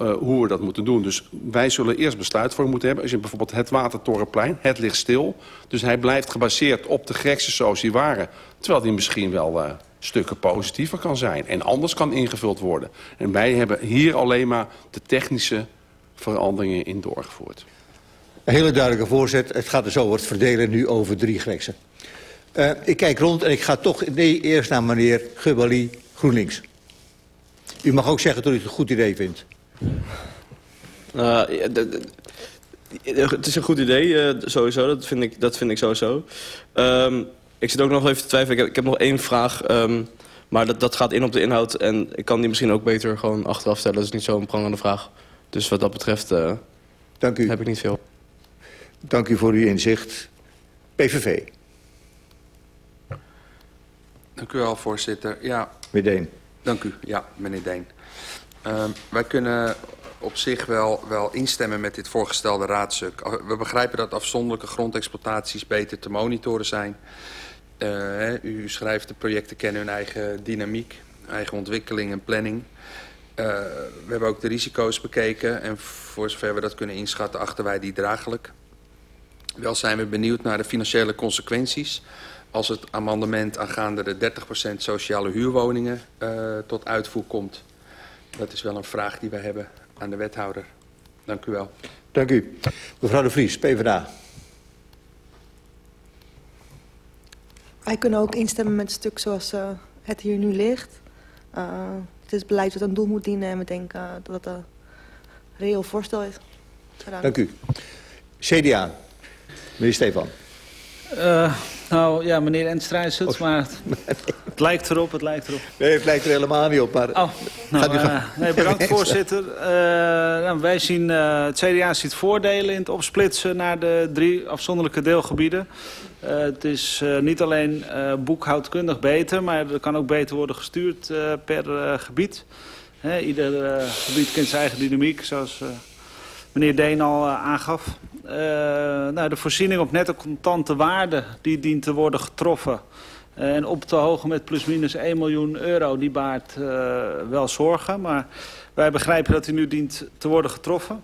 Uh, hoe we dat moeten doen. Dus wij zullen eerst besluit voor moeten hebben. Als je bijvoorbeeld het Watertorenplein, het ligt stil. Dus hij blijft gebaseerd op de Grekse zoals die waren. Terwijl die misschien wel uh, stukken positiever kan zijn. En anders kan ingevuld worden. En wij hebben hier alleen maar de technische veranderingen in doorgevoerd. Een hele duidelijke voorzet. Het gaat er zo wordt verdelen nu over drie Greksen. Uh, ik kijk rond en ik ga toch nee, eerst naar meneer Gubali GroenLinks. U mag ook zeggen dat u het een goed idee vindt. Uh, de, het is een goed idee, uh, sowieso. Dat vind ik, dat vind ik sowieso. Um, ik zit ook nog even te twijfelen. Ik heb, ik heb nog één vraag. Um, maar dat, dat gaat in op de inhoud. En ik kan die misschien ook beter gewoon achteraf stellen. Dat is niet zo'n prangende vraag. Dus wat dat betreft uh, Dank u. heb ik niet veel. Dank u voor uw inzicht. PVV. Dank u wel, voorzitter. Ja. Meneer Deen. Dank u. Ja, meneer Deen. Uh, wij kunnen op zich wel, wel instemmen met dit voorgestelde raadstuk. We begrijpen dat afzonderlijke grondexploitaties beter te monitoren zijn. Uh, u schrijft de projecten kennen hun eigen dynamiek, eigen ontwikkeling en planning. Uh, we hebben ook de risico's bekeken en voor zover we dat kunnen inschatten achten wij die draaglijk. Wel zijn we benieuwd naar de financiële consequenties als het amendement aangaande de 30% sociale huurwoningen uh, tot uitvoer komt. Dat is wel een vraag die we hebben aan de wethouder. Dank u wel. Dank u. Mevrouw de Vries, PvdA. Wij kunnen ook instemmen met het stuk zoals uh, het hier nu ligt. Uh, het is beleid dat een doel moet dienen en we denken uh, dat het een reëel voorstel is. Dank, Dank u. CDA, meneer Stefan. Nou ja, meneer Enstra is het, maar [LAUGHS] het, het, lijkt erop, het lijkt erop. Nee, het lijkt er helemaal niet op, maar... Oh, nou, uh, nee, bedankt [LAUGHS] voorzitter. Uh, nou, wij zien, het CDA ziet voordelen in het opsplitsen naar de drie afzonderlijke deelgebieden. het is niet alleen boekhoudkundig beter, maar er kan ook beter worden gestuurd per gebied. ieder gebied kent zijn eigen dynamiek, zoals meneer Deen al aangaf. Uh, nou, de voorziening op nette contante waarde die dient te worden getroffen. Uh, en op te hogen met plusminus 1 miljoen euro, die baart wel zorgen. Maar wij begrijpen dat die nu dient te worden getroffen.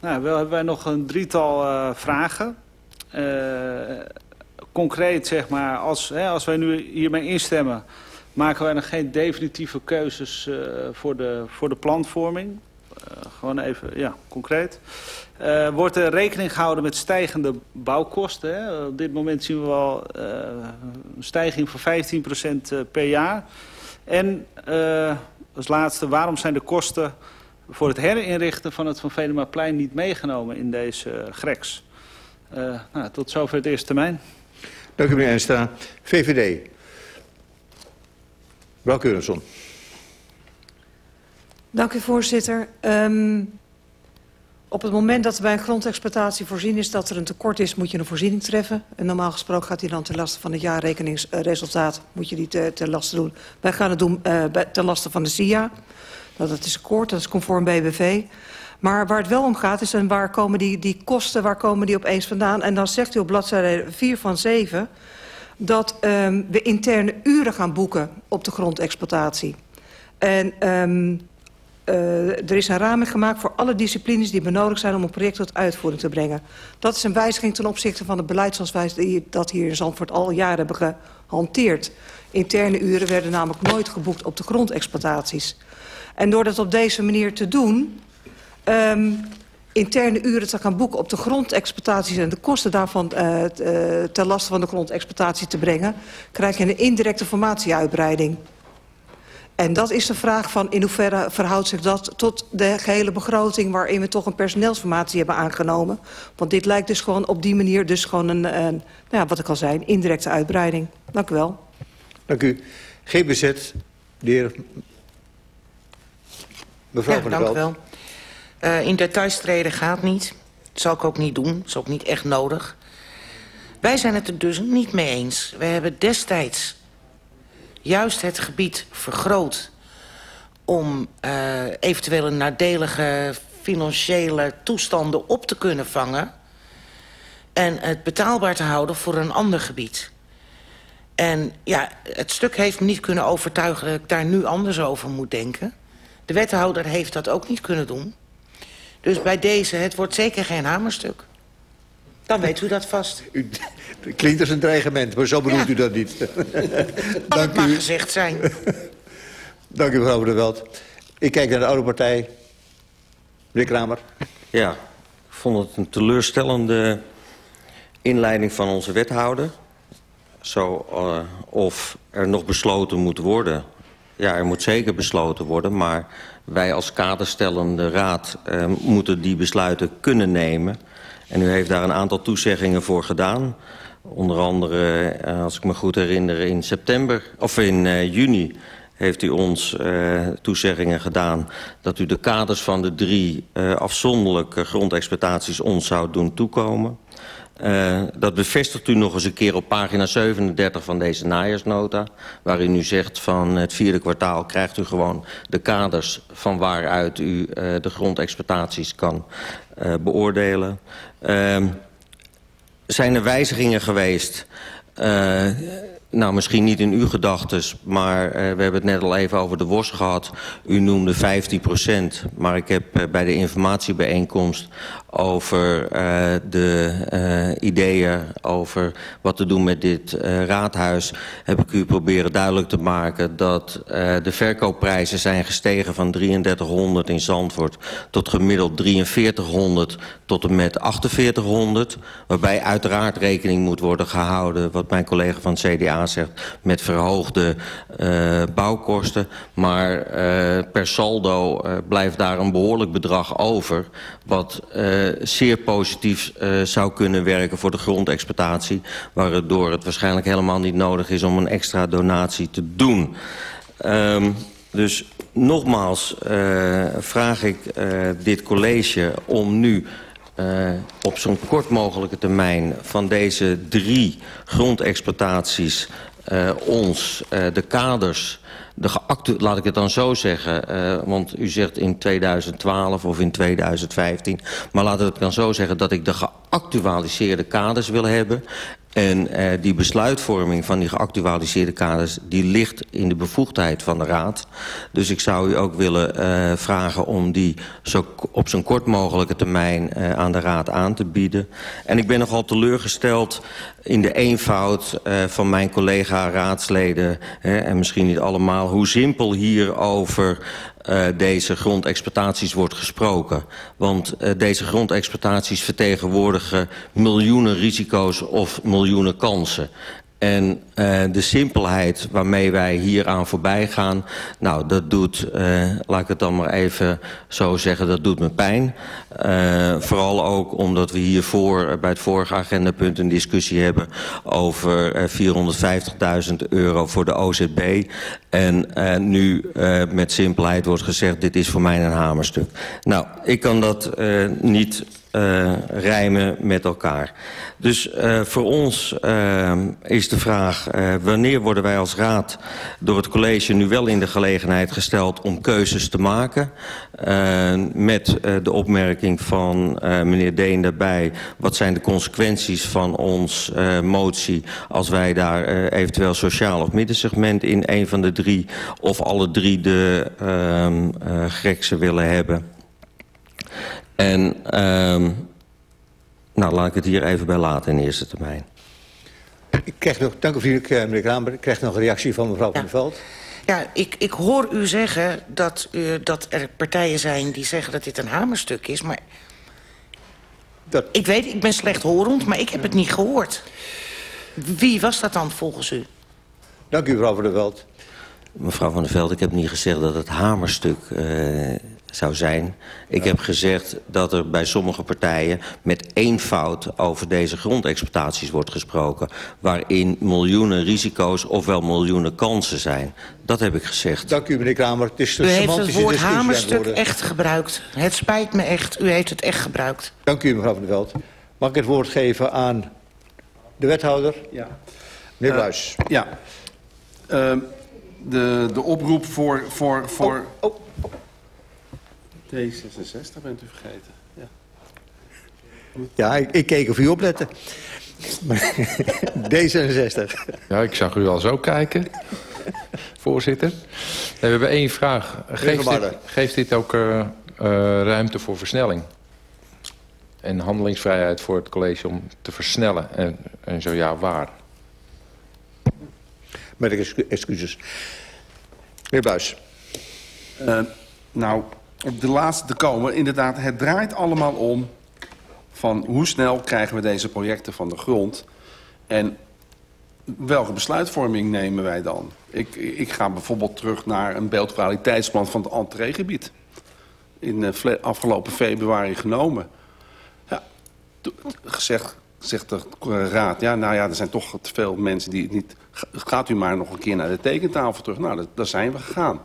nou, wel hebben wij nog een drietal vragen. concreet, zeg maar, als, hè, als wij nu hiermee instemmen... maken wij nog geen definitieve keuzes voor, de, voor de planvorming. Uh, gewoon even, ja, concreet. Uh, wordt er rekening gehouden met stijgende bouwkosten. Hè? Op dit moment zien we al uh, een stijging van 15% per jaar. En als laatste, waarom zijn de kosten voor het herinrichten van het Van Venemaplein niet meegenomen in deze GREX? nou, tot zover het eerste termijn. Dank u meneer Enstra. VVD. Mevrouw Keurenson. Dank u, voorzitter. Um, op het moment dat er bij een grondexploitatie voorzien is dat er een tekort is, moet je een voorziening treffen. En normaal gesproken gaat die dan ten laste van het jaarrekeningsresultaat, moet je die ten te laste doen. Wij gaan het doen uh, ten laste van de SIA. Nou, dat is akkoord, dat is conform BBV. Maar waar het wel om gaat is, en waar komen die, die kosten, waar komen die opeens vandaan? En dan zegt u op bladzijde 4 van 7 dat um, we interne uren gaan boeken op de grondexploitatie. En Uh, er is een raming gemaakt voor alle disciplines die benodigd zijn om een project tot uitvoering te brengen. Dat is een wijziging ten opzichte van het beleid zoals dat hier in Zandvoort al jaren hebben gehanteerd. Interne uren werden namelijk nooit geboekt op de grondexploitaties. En door dat op deze manier te doen, um, interne uren te gaan boeken op de grondexploitaties en de kosten daarvan uh, ten laste van de grondexploitatie te brengen, krijg je een indirecte formatieuitbreiding. En dat is de vraag van in hoeverre verhoudt zich dat tot de gehele begroting... waarin we toch een personeelsformatie hebben aangenomen. Want dit lijkt dus gewoon op die manier dus gewoon een, een nou ja, wat ik al zei, een indirecte uitbreiding. Dank u wel. Dank u. GBZ, de heer... Mevrouw ja, van der dank Veld. u wel. Uh, in details treden gaat niet. Dat zal ik ook niet doen. Dat is ook niet echt nodig. Wij zijn het er dus niet mee eens. We hebben destijds juist het gebied vergroot... om uh, eventuele nadelige financiële toestanden op te kunnen vangen... en het betaalbaar te houden voor een ander gebied. En ja, het stuk heeft me niet kunnen overtuigen dat ik daar nu anders over moet denken. De wethouder heeft dat ook niet kunnen doen. Dus bij deze, het wordt zeker geen hamerstuk. Dan weet u dat vast. U, het klinkt als een dreigement, maar zo bedoelt ja. u dat niet. [LAUGHS] Dank u. gezegd zijn. [LAUGHS] Dank u, mevrouw der Veld. Ik kijk naar de oude partij. Meneer Kramer. Ja, ik vond het een teleurstellende inleiding van onze wethouder. Zo, uh, of er nog besloten moet worden. ja, er moet zeker besloten worden... maar wij als kaderstellende raad uh, moeten die besluiten kunnen nemen. En u heeft daar een aantal toezeggingen voor gedaan. Onder andere, uh, als ik me goed herinner, in september of in uh, juni heeft u ons uh, toezeggingen gedaan dat u de kaders van de drie afzonderlijke grondexploitaties ons zou doen toekomen. Dat bevestigt u nog eens een keer op pagina 37 van deze najaarsnota... waarin u zegt van het vierde kwartaal krijgt u gewoon de kaders... van waaruit u de grondexploitaties kan beoordelen. Uh, zijn er wijzigingen geweest... Uh, nou, misschien niet in uw gedachten, maar uh, we hebben het net al even over de worst gehad. U noemde 15 procent, maar ik heb uh, bij de informatiebijeenkomst over uh, de uh, ideeën over wat te doen met dit uh, raadhuis... heb ik u proberen duidelijk te maken dat de verkoopprijzen zijn gestegen van 3300 in Zandvoort... tot gemiddeld 4300 tot en met 4800. Waarbij uiteraard rekening moet worden gehouden, wat mijn collega van het CDA zegt... met verhoogde bouwkosten. Maar per saldo blijft daar een behoorlijk bedrag over... wat zeer positief uh, zou kunnen werken voor de grondexploitatie... waardoor het waarschijnlijk helemaal niet nodig is om een extra donatie te doen. Um, dus nogmaals uh, vraag ik dit college om nu... Op zo'n kort mogelijke termijn van deze drie grondexploitaties... Ons de kaders de laat ik het dan zo zeggen, uh, want u zegt in 2012 of in 2015... maar laat ik het dan zo zeggen dat ik de geactualiseerde kaders wil hebben... En uh, die besluitvorming van die geactualiseerde kaders... die ligt in de bevoegdheid van de Raad. Dus ik zou u ook willen uh, vragen om die zo op zo'n kort mogelijke termijn... Uh, aan de Raad aan te bieden. En ik ben nogal teleurgesteld in de eenvoud uh, van mijn collega-raadsleden... en misschien niet allemaal, hoe simpel hierover uh, deze grondexploitaties wordt gesproken. Want uh, deze grondexploitaties vertegenwoordigen miljoenen risico's of miljoenen kansen. En uh, de simpelheid waarmee wij hieraan voorbij gaan... nou, dat doet, uh, laat ik het dan maar even zo zeggen, dat doet me pijn. Uh, vooral ook omdat we hiervoor bij het vorige agendapunt een discussie hebben... over 450.000 euro voor de OZB. En nu met simpelheid wordt gezegd, dit is voor mij een hamerstuk. Nou, ik kan dat niet uh, rijmen met elkaar. Dus uh, voor ons uh, is de vraag... Wanneer worden wij als raad door het college nu wel in de gelegenheid gesteld... om keuzes te maken? met de opmerking van meneer Deen daarbij... wat zijn de consequenties van ons motie... als wij daar eventueel sociaal of middensegment in een van de drie... of alle drie de greksen willen hebben... En um, nou, laat ik het hier even bij laten in eerste termijn. Ik krijg nog, dank u vriendelijk, meneer Kramer. Ik krijg nog een reactie van mevrouw ja. van der Veld. Ja, ik, ik hoor u zeggen dat, u, dat er partijen zijn die zeggen dat dit een hamerstuk is, maar... Dat... Ik weet, ik ben slechthorend, maar ik heb het niet gehoord. Wie was dat dan volgens u? Dank u, mevrouw van der Veld. Mevrouw van der Veld, ik heb niet gezegd dat het hamerstuk uh, zou zijn. Ik ja. heb gezegd dat er bij sommige partijen met één fout over deze grondexploitaties wordt gesproken. Waarin miljoenen risico's ofwel miljoenen kansen zijn. Dat heb ik gezegd. Dank u, meneer Kramer. Het is u heeft het woord hamerstuk echt gebruikt. Het spijt me echt. U heeft het echt gebruikt. Dank u, mevrouw van der Veld. Mag ik het woord geven aan de wethouder? Ja. Meneer Bluis. Uh, ja. Uh, de, de oproep voor... voor, voor... Oh, oh. D66 bent u vergeten. Ja, ja ik, ik keek of u oplette. [LAUGHS] D66. Ja, ik zag u al zo kijken. Voorzitter. we hebben één vraag. Geeft dit, geeft dit ook uh, uh, ruimte voor versnelling? En handelingsvrijheid voor het college om te versnellen? En, en zo ja, waar? Met excuses. Meneer Buis. Uh, nou, op de laatste te komen. Inderdaad, het draait allemaal om van hoe snel krijgen we deze projecten van de grond. En welke besluitvorming nemen wij dan? Ik, ik ga bijvoorbeeld terug naar een beeldkwaliteitsplan van het entreegebied. In uh, afgelopen februari genomen. Ja, gezegd, zegt de raad, ja, nou ja, er zijn toch te veel mensen die het niet... Gaat u maar nog een keer naar de tekentafel terug. Nou, daar zijn we gegaan.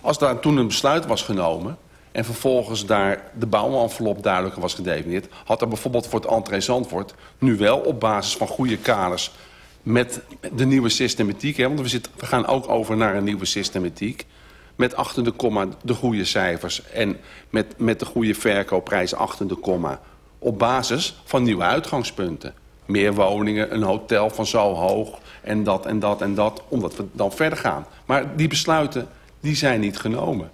Als daar toen een besluit was genomen en vervolgens daar de bouwenvelop duidelijker was gedefinieerd... had er bijvoorbeeld voor het entree Zandvoort nu wel op basis van goede kaders... met de nieuwe systematiek, hè, want we, zitten, we gaan ook over naar een nieuwe systematiek... met achter de komma de goede cijfers en met, met de goede verkoopprijs achter de komma... op basis van nieuwe uitgangspunten. Meer woningen, een hotel van zo hoog en dat en dat en dat, omdat we dan verder gaan. Maar die besluiten die zijn niet genomen.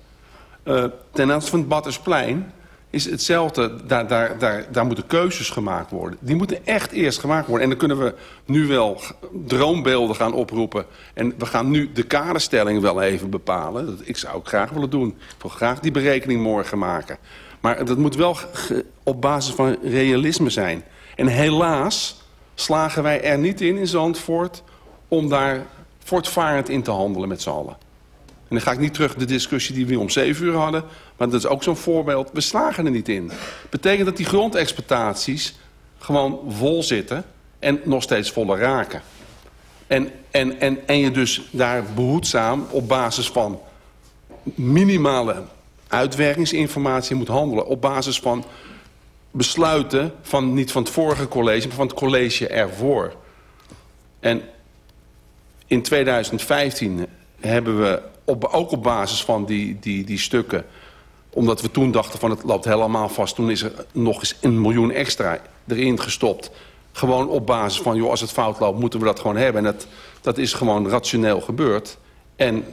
Uh, ten aanzien van het Battersplein is hetzelfde. Daar, daar, daar, daar moeten keuzes gemaakt worden. Die moeten echt eerst gemaakt worden. En dan kunnen we nu wel droombeelden gaan oproepen. En we gaan nu de kaderstelling wel even bepalen. Dat, ik zou ook graag willen doen. Ik wil graag die berekening morgen maken. Maar dat moet wel op basis van realisme zijn. En helaas slagen wij er niet in in Zandvoort... om daar voortvarend in te handelen met z'n allen. En dan ga ik niet terug de discussie die we om zeven uur hadden. Maar dat is ook zo'n voorbeeld. We slagen er niet in. betekent dat die grondexploitaties gewoon vol zitten. En nog steeds voller raken. En, en, en, en je dus daar behoedzaam op basis van minimale uitwerkingsinformatie moet handelen. Op basis van besluiten van niet van het vorige college, maar van het college ervoor. En in 2015 hebben we op, ook op basis van die, die, die stukken... omdat we toen dachten van het loopt helemaal vast... toen is er nog eens een miljoen extra erin gestopt. Gewoon op basis van, joh, als het fout loopt, moeten we dat gewoon hebben. En dat, dat is gewoon rationeel gebeurd. En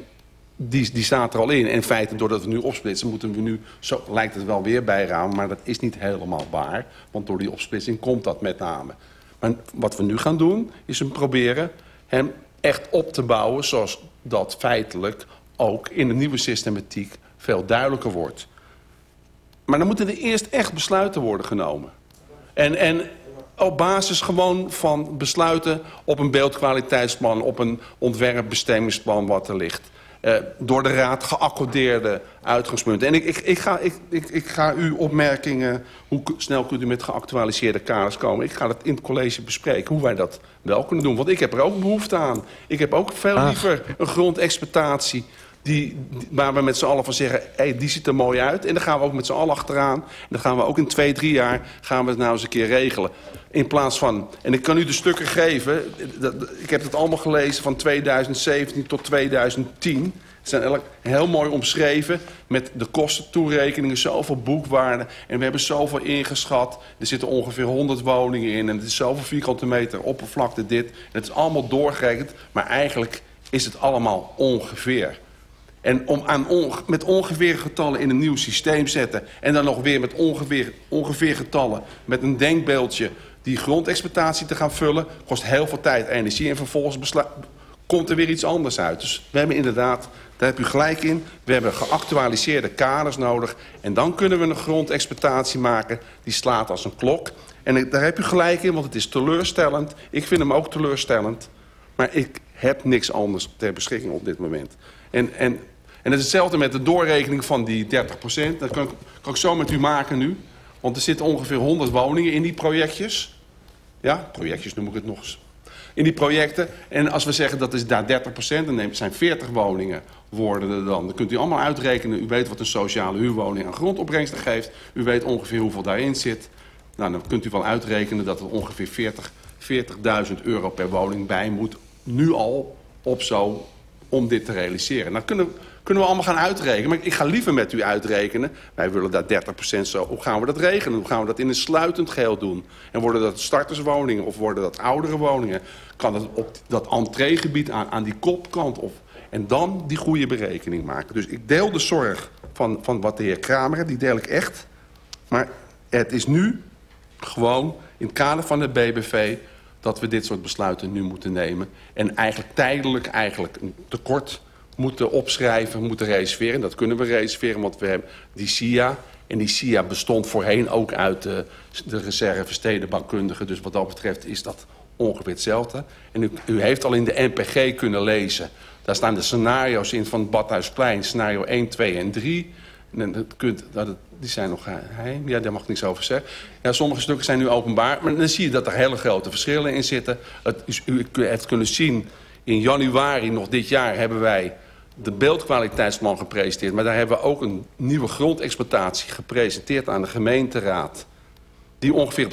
die, die staat er al in. En in feite, doordat we nu opsplitsen, moeten we nu... zo lijkt het wel weer bijramen, maar dat is niet helemaal waar. Want door die opsplitsing komt dat met name. Maar wat we nu gaan doen, is hem proberen hem echt op te bouwen... zoals dat feitelijk ook in de nieuwe systematiek veel duidelijker wordt. Maar dan moeten er eerst echt besluiten worden genomen. En, en op basis gewoon van besluiten op een beeldkwaliteitsplan... op een ontwerpbestemmingsplan wat er ligt. Uh, door de raad geaccordeerde uitgangspunten. En ik, ik, ik, ga, ik, ik, ik ga uw opmerkingen, hoe snel kunt u met geactualiseerde kaders komen... ik ga dat in het college bespreken, hoe wij dat wel kunnen doen. Want ik heb er ook behoefte aan. Ik heb ook veel liever een grondexploitatie die, waar we met z'n allen van zeggen, hey, die ziet er mooi uit. En dan gaan we ook met z'n allen achteraan. En dan gaan we ook in twee, drie jaar gaan we het nou eens een keer regelen. In plaats van, en ik kan u de stukken geven, ik heb het allemaal gelezen van 2017 tot 2010. Ze zijn eigenlijk heel mooi omschreven met de kostentoerekeningen, zoveel boekwaarden. En we hebben zoveel ingeschat. Er zitten ongeveer 100 woningen in en het is zoveel vierkante meter oppervlakte dit. Het is allemaal doorgerekend, maar eigenlijk is het allemaal ongeveer. En om aan met ongeveer getallen in een nieuw systeem zetten... en dan nog weer met ongeveer, ongeveer getallen... met een denkbeeldje die grondexploitatie te gaan vullen... kost heel veel tijd en energie. En vervolgens komt er weer iets anders uit. Dus we hebben inderdaad, daar heb u gelijk in... we hebben geactualiseerde kaders nodig... en dan kunnen we een grondexploitatie maken... die slaat als een klok. En daar heb u gelijk in, want het is teleurstellend. Ik vind hem ook teleurstellend. Maar ik heb niks anders ter beschikking op dit moment. En, en, en het is hetzelfde met de doorrekening van die 30% Dat kan, kan ik zo met u maken nu. Want er zitten ongeveer 100 woningen in die projectjes. Ja, projectjes noem ik het nog eens. In die projecten. En als we zeggen dat is daar 30% dan zijn 40 woningen worden er dan. Dan kunt u allemaal uitrekenen. U weet wat een sociale huurwoning aan grondopbrengsten geeft. U weet ongeveer hoeveel daarin zit. Nou, dan kunt u wel uitrekenen dat er ongeveer 40 40.000 euro per woning bij moet. Nu al op zo om dit te realiseren. Nou kunnen, kunnen we allemaal gaan uitrekenen. Maar ik ga liever met u uitrekenen. Wij willen daar 30% zo. Hoe gaan we dat regelen? Hoe gaan we dat in een sluitend geheel doen? En worden dat starterswoningen of worden dat oudere woningen? Kan dat op dat entreegebied aan, aan die kopkant? Of, en dan die goede berekening maken. Dus ik deel de zorg van, van wat de heer Kramer die deel ik echt. Maar het is nu gewoon in het kader van het BBV dat we dit soort besluiten nu moeten nemen. En eigenlijk tijdelijk eigenlijk een tekort moeten opschrijven, moeten reserveren. Dat kunnen we reserveren, want we hebben die SIA. En die SIA bestond voorheen ook uit de, de reserve stedenbouwkundigen. Dus wat dat betreft is dat ongeveer hetzelfde. En u, u heeft al in de NPG kunnen lezen. Daar staan de scenario's in van het Badhuisplein. Scenario 1, 2 en 3. En dat kunt, dat, die zijn nog geheim. Ja, daar mag ik niks over zeggen. Ja, sommige stukken zijn nu openbaar. Maar dan zie je dat er hele grote verschillen in zitten. Het, u heeft kunnen zien, in januari nog dit jaar hebben wij de beeldkwaliteitsplan gepresenteerd. Maar daar hebben we ook een nieuwe grondexploitatie gepresenteerd aan de gemeenteraad. Die ongeveer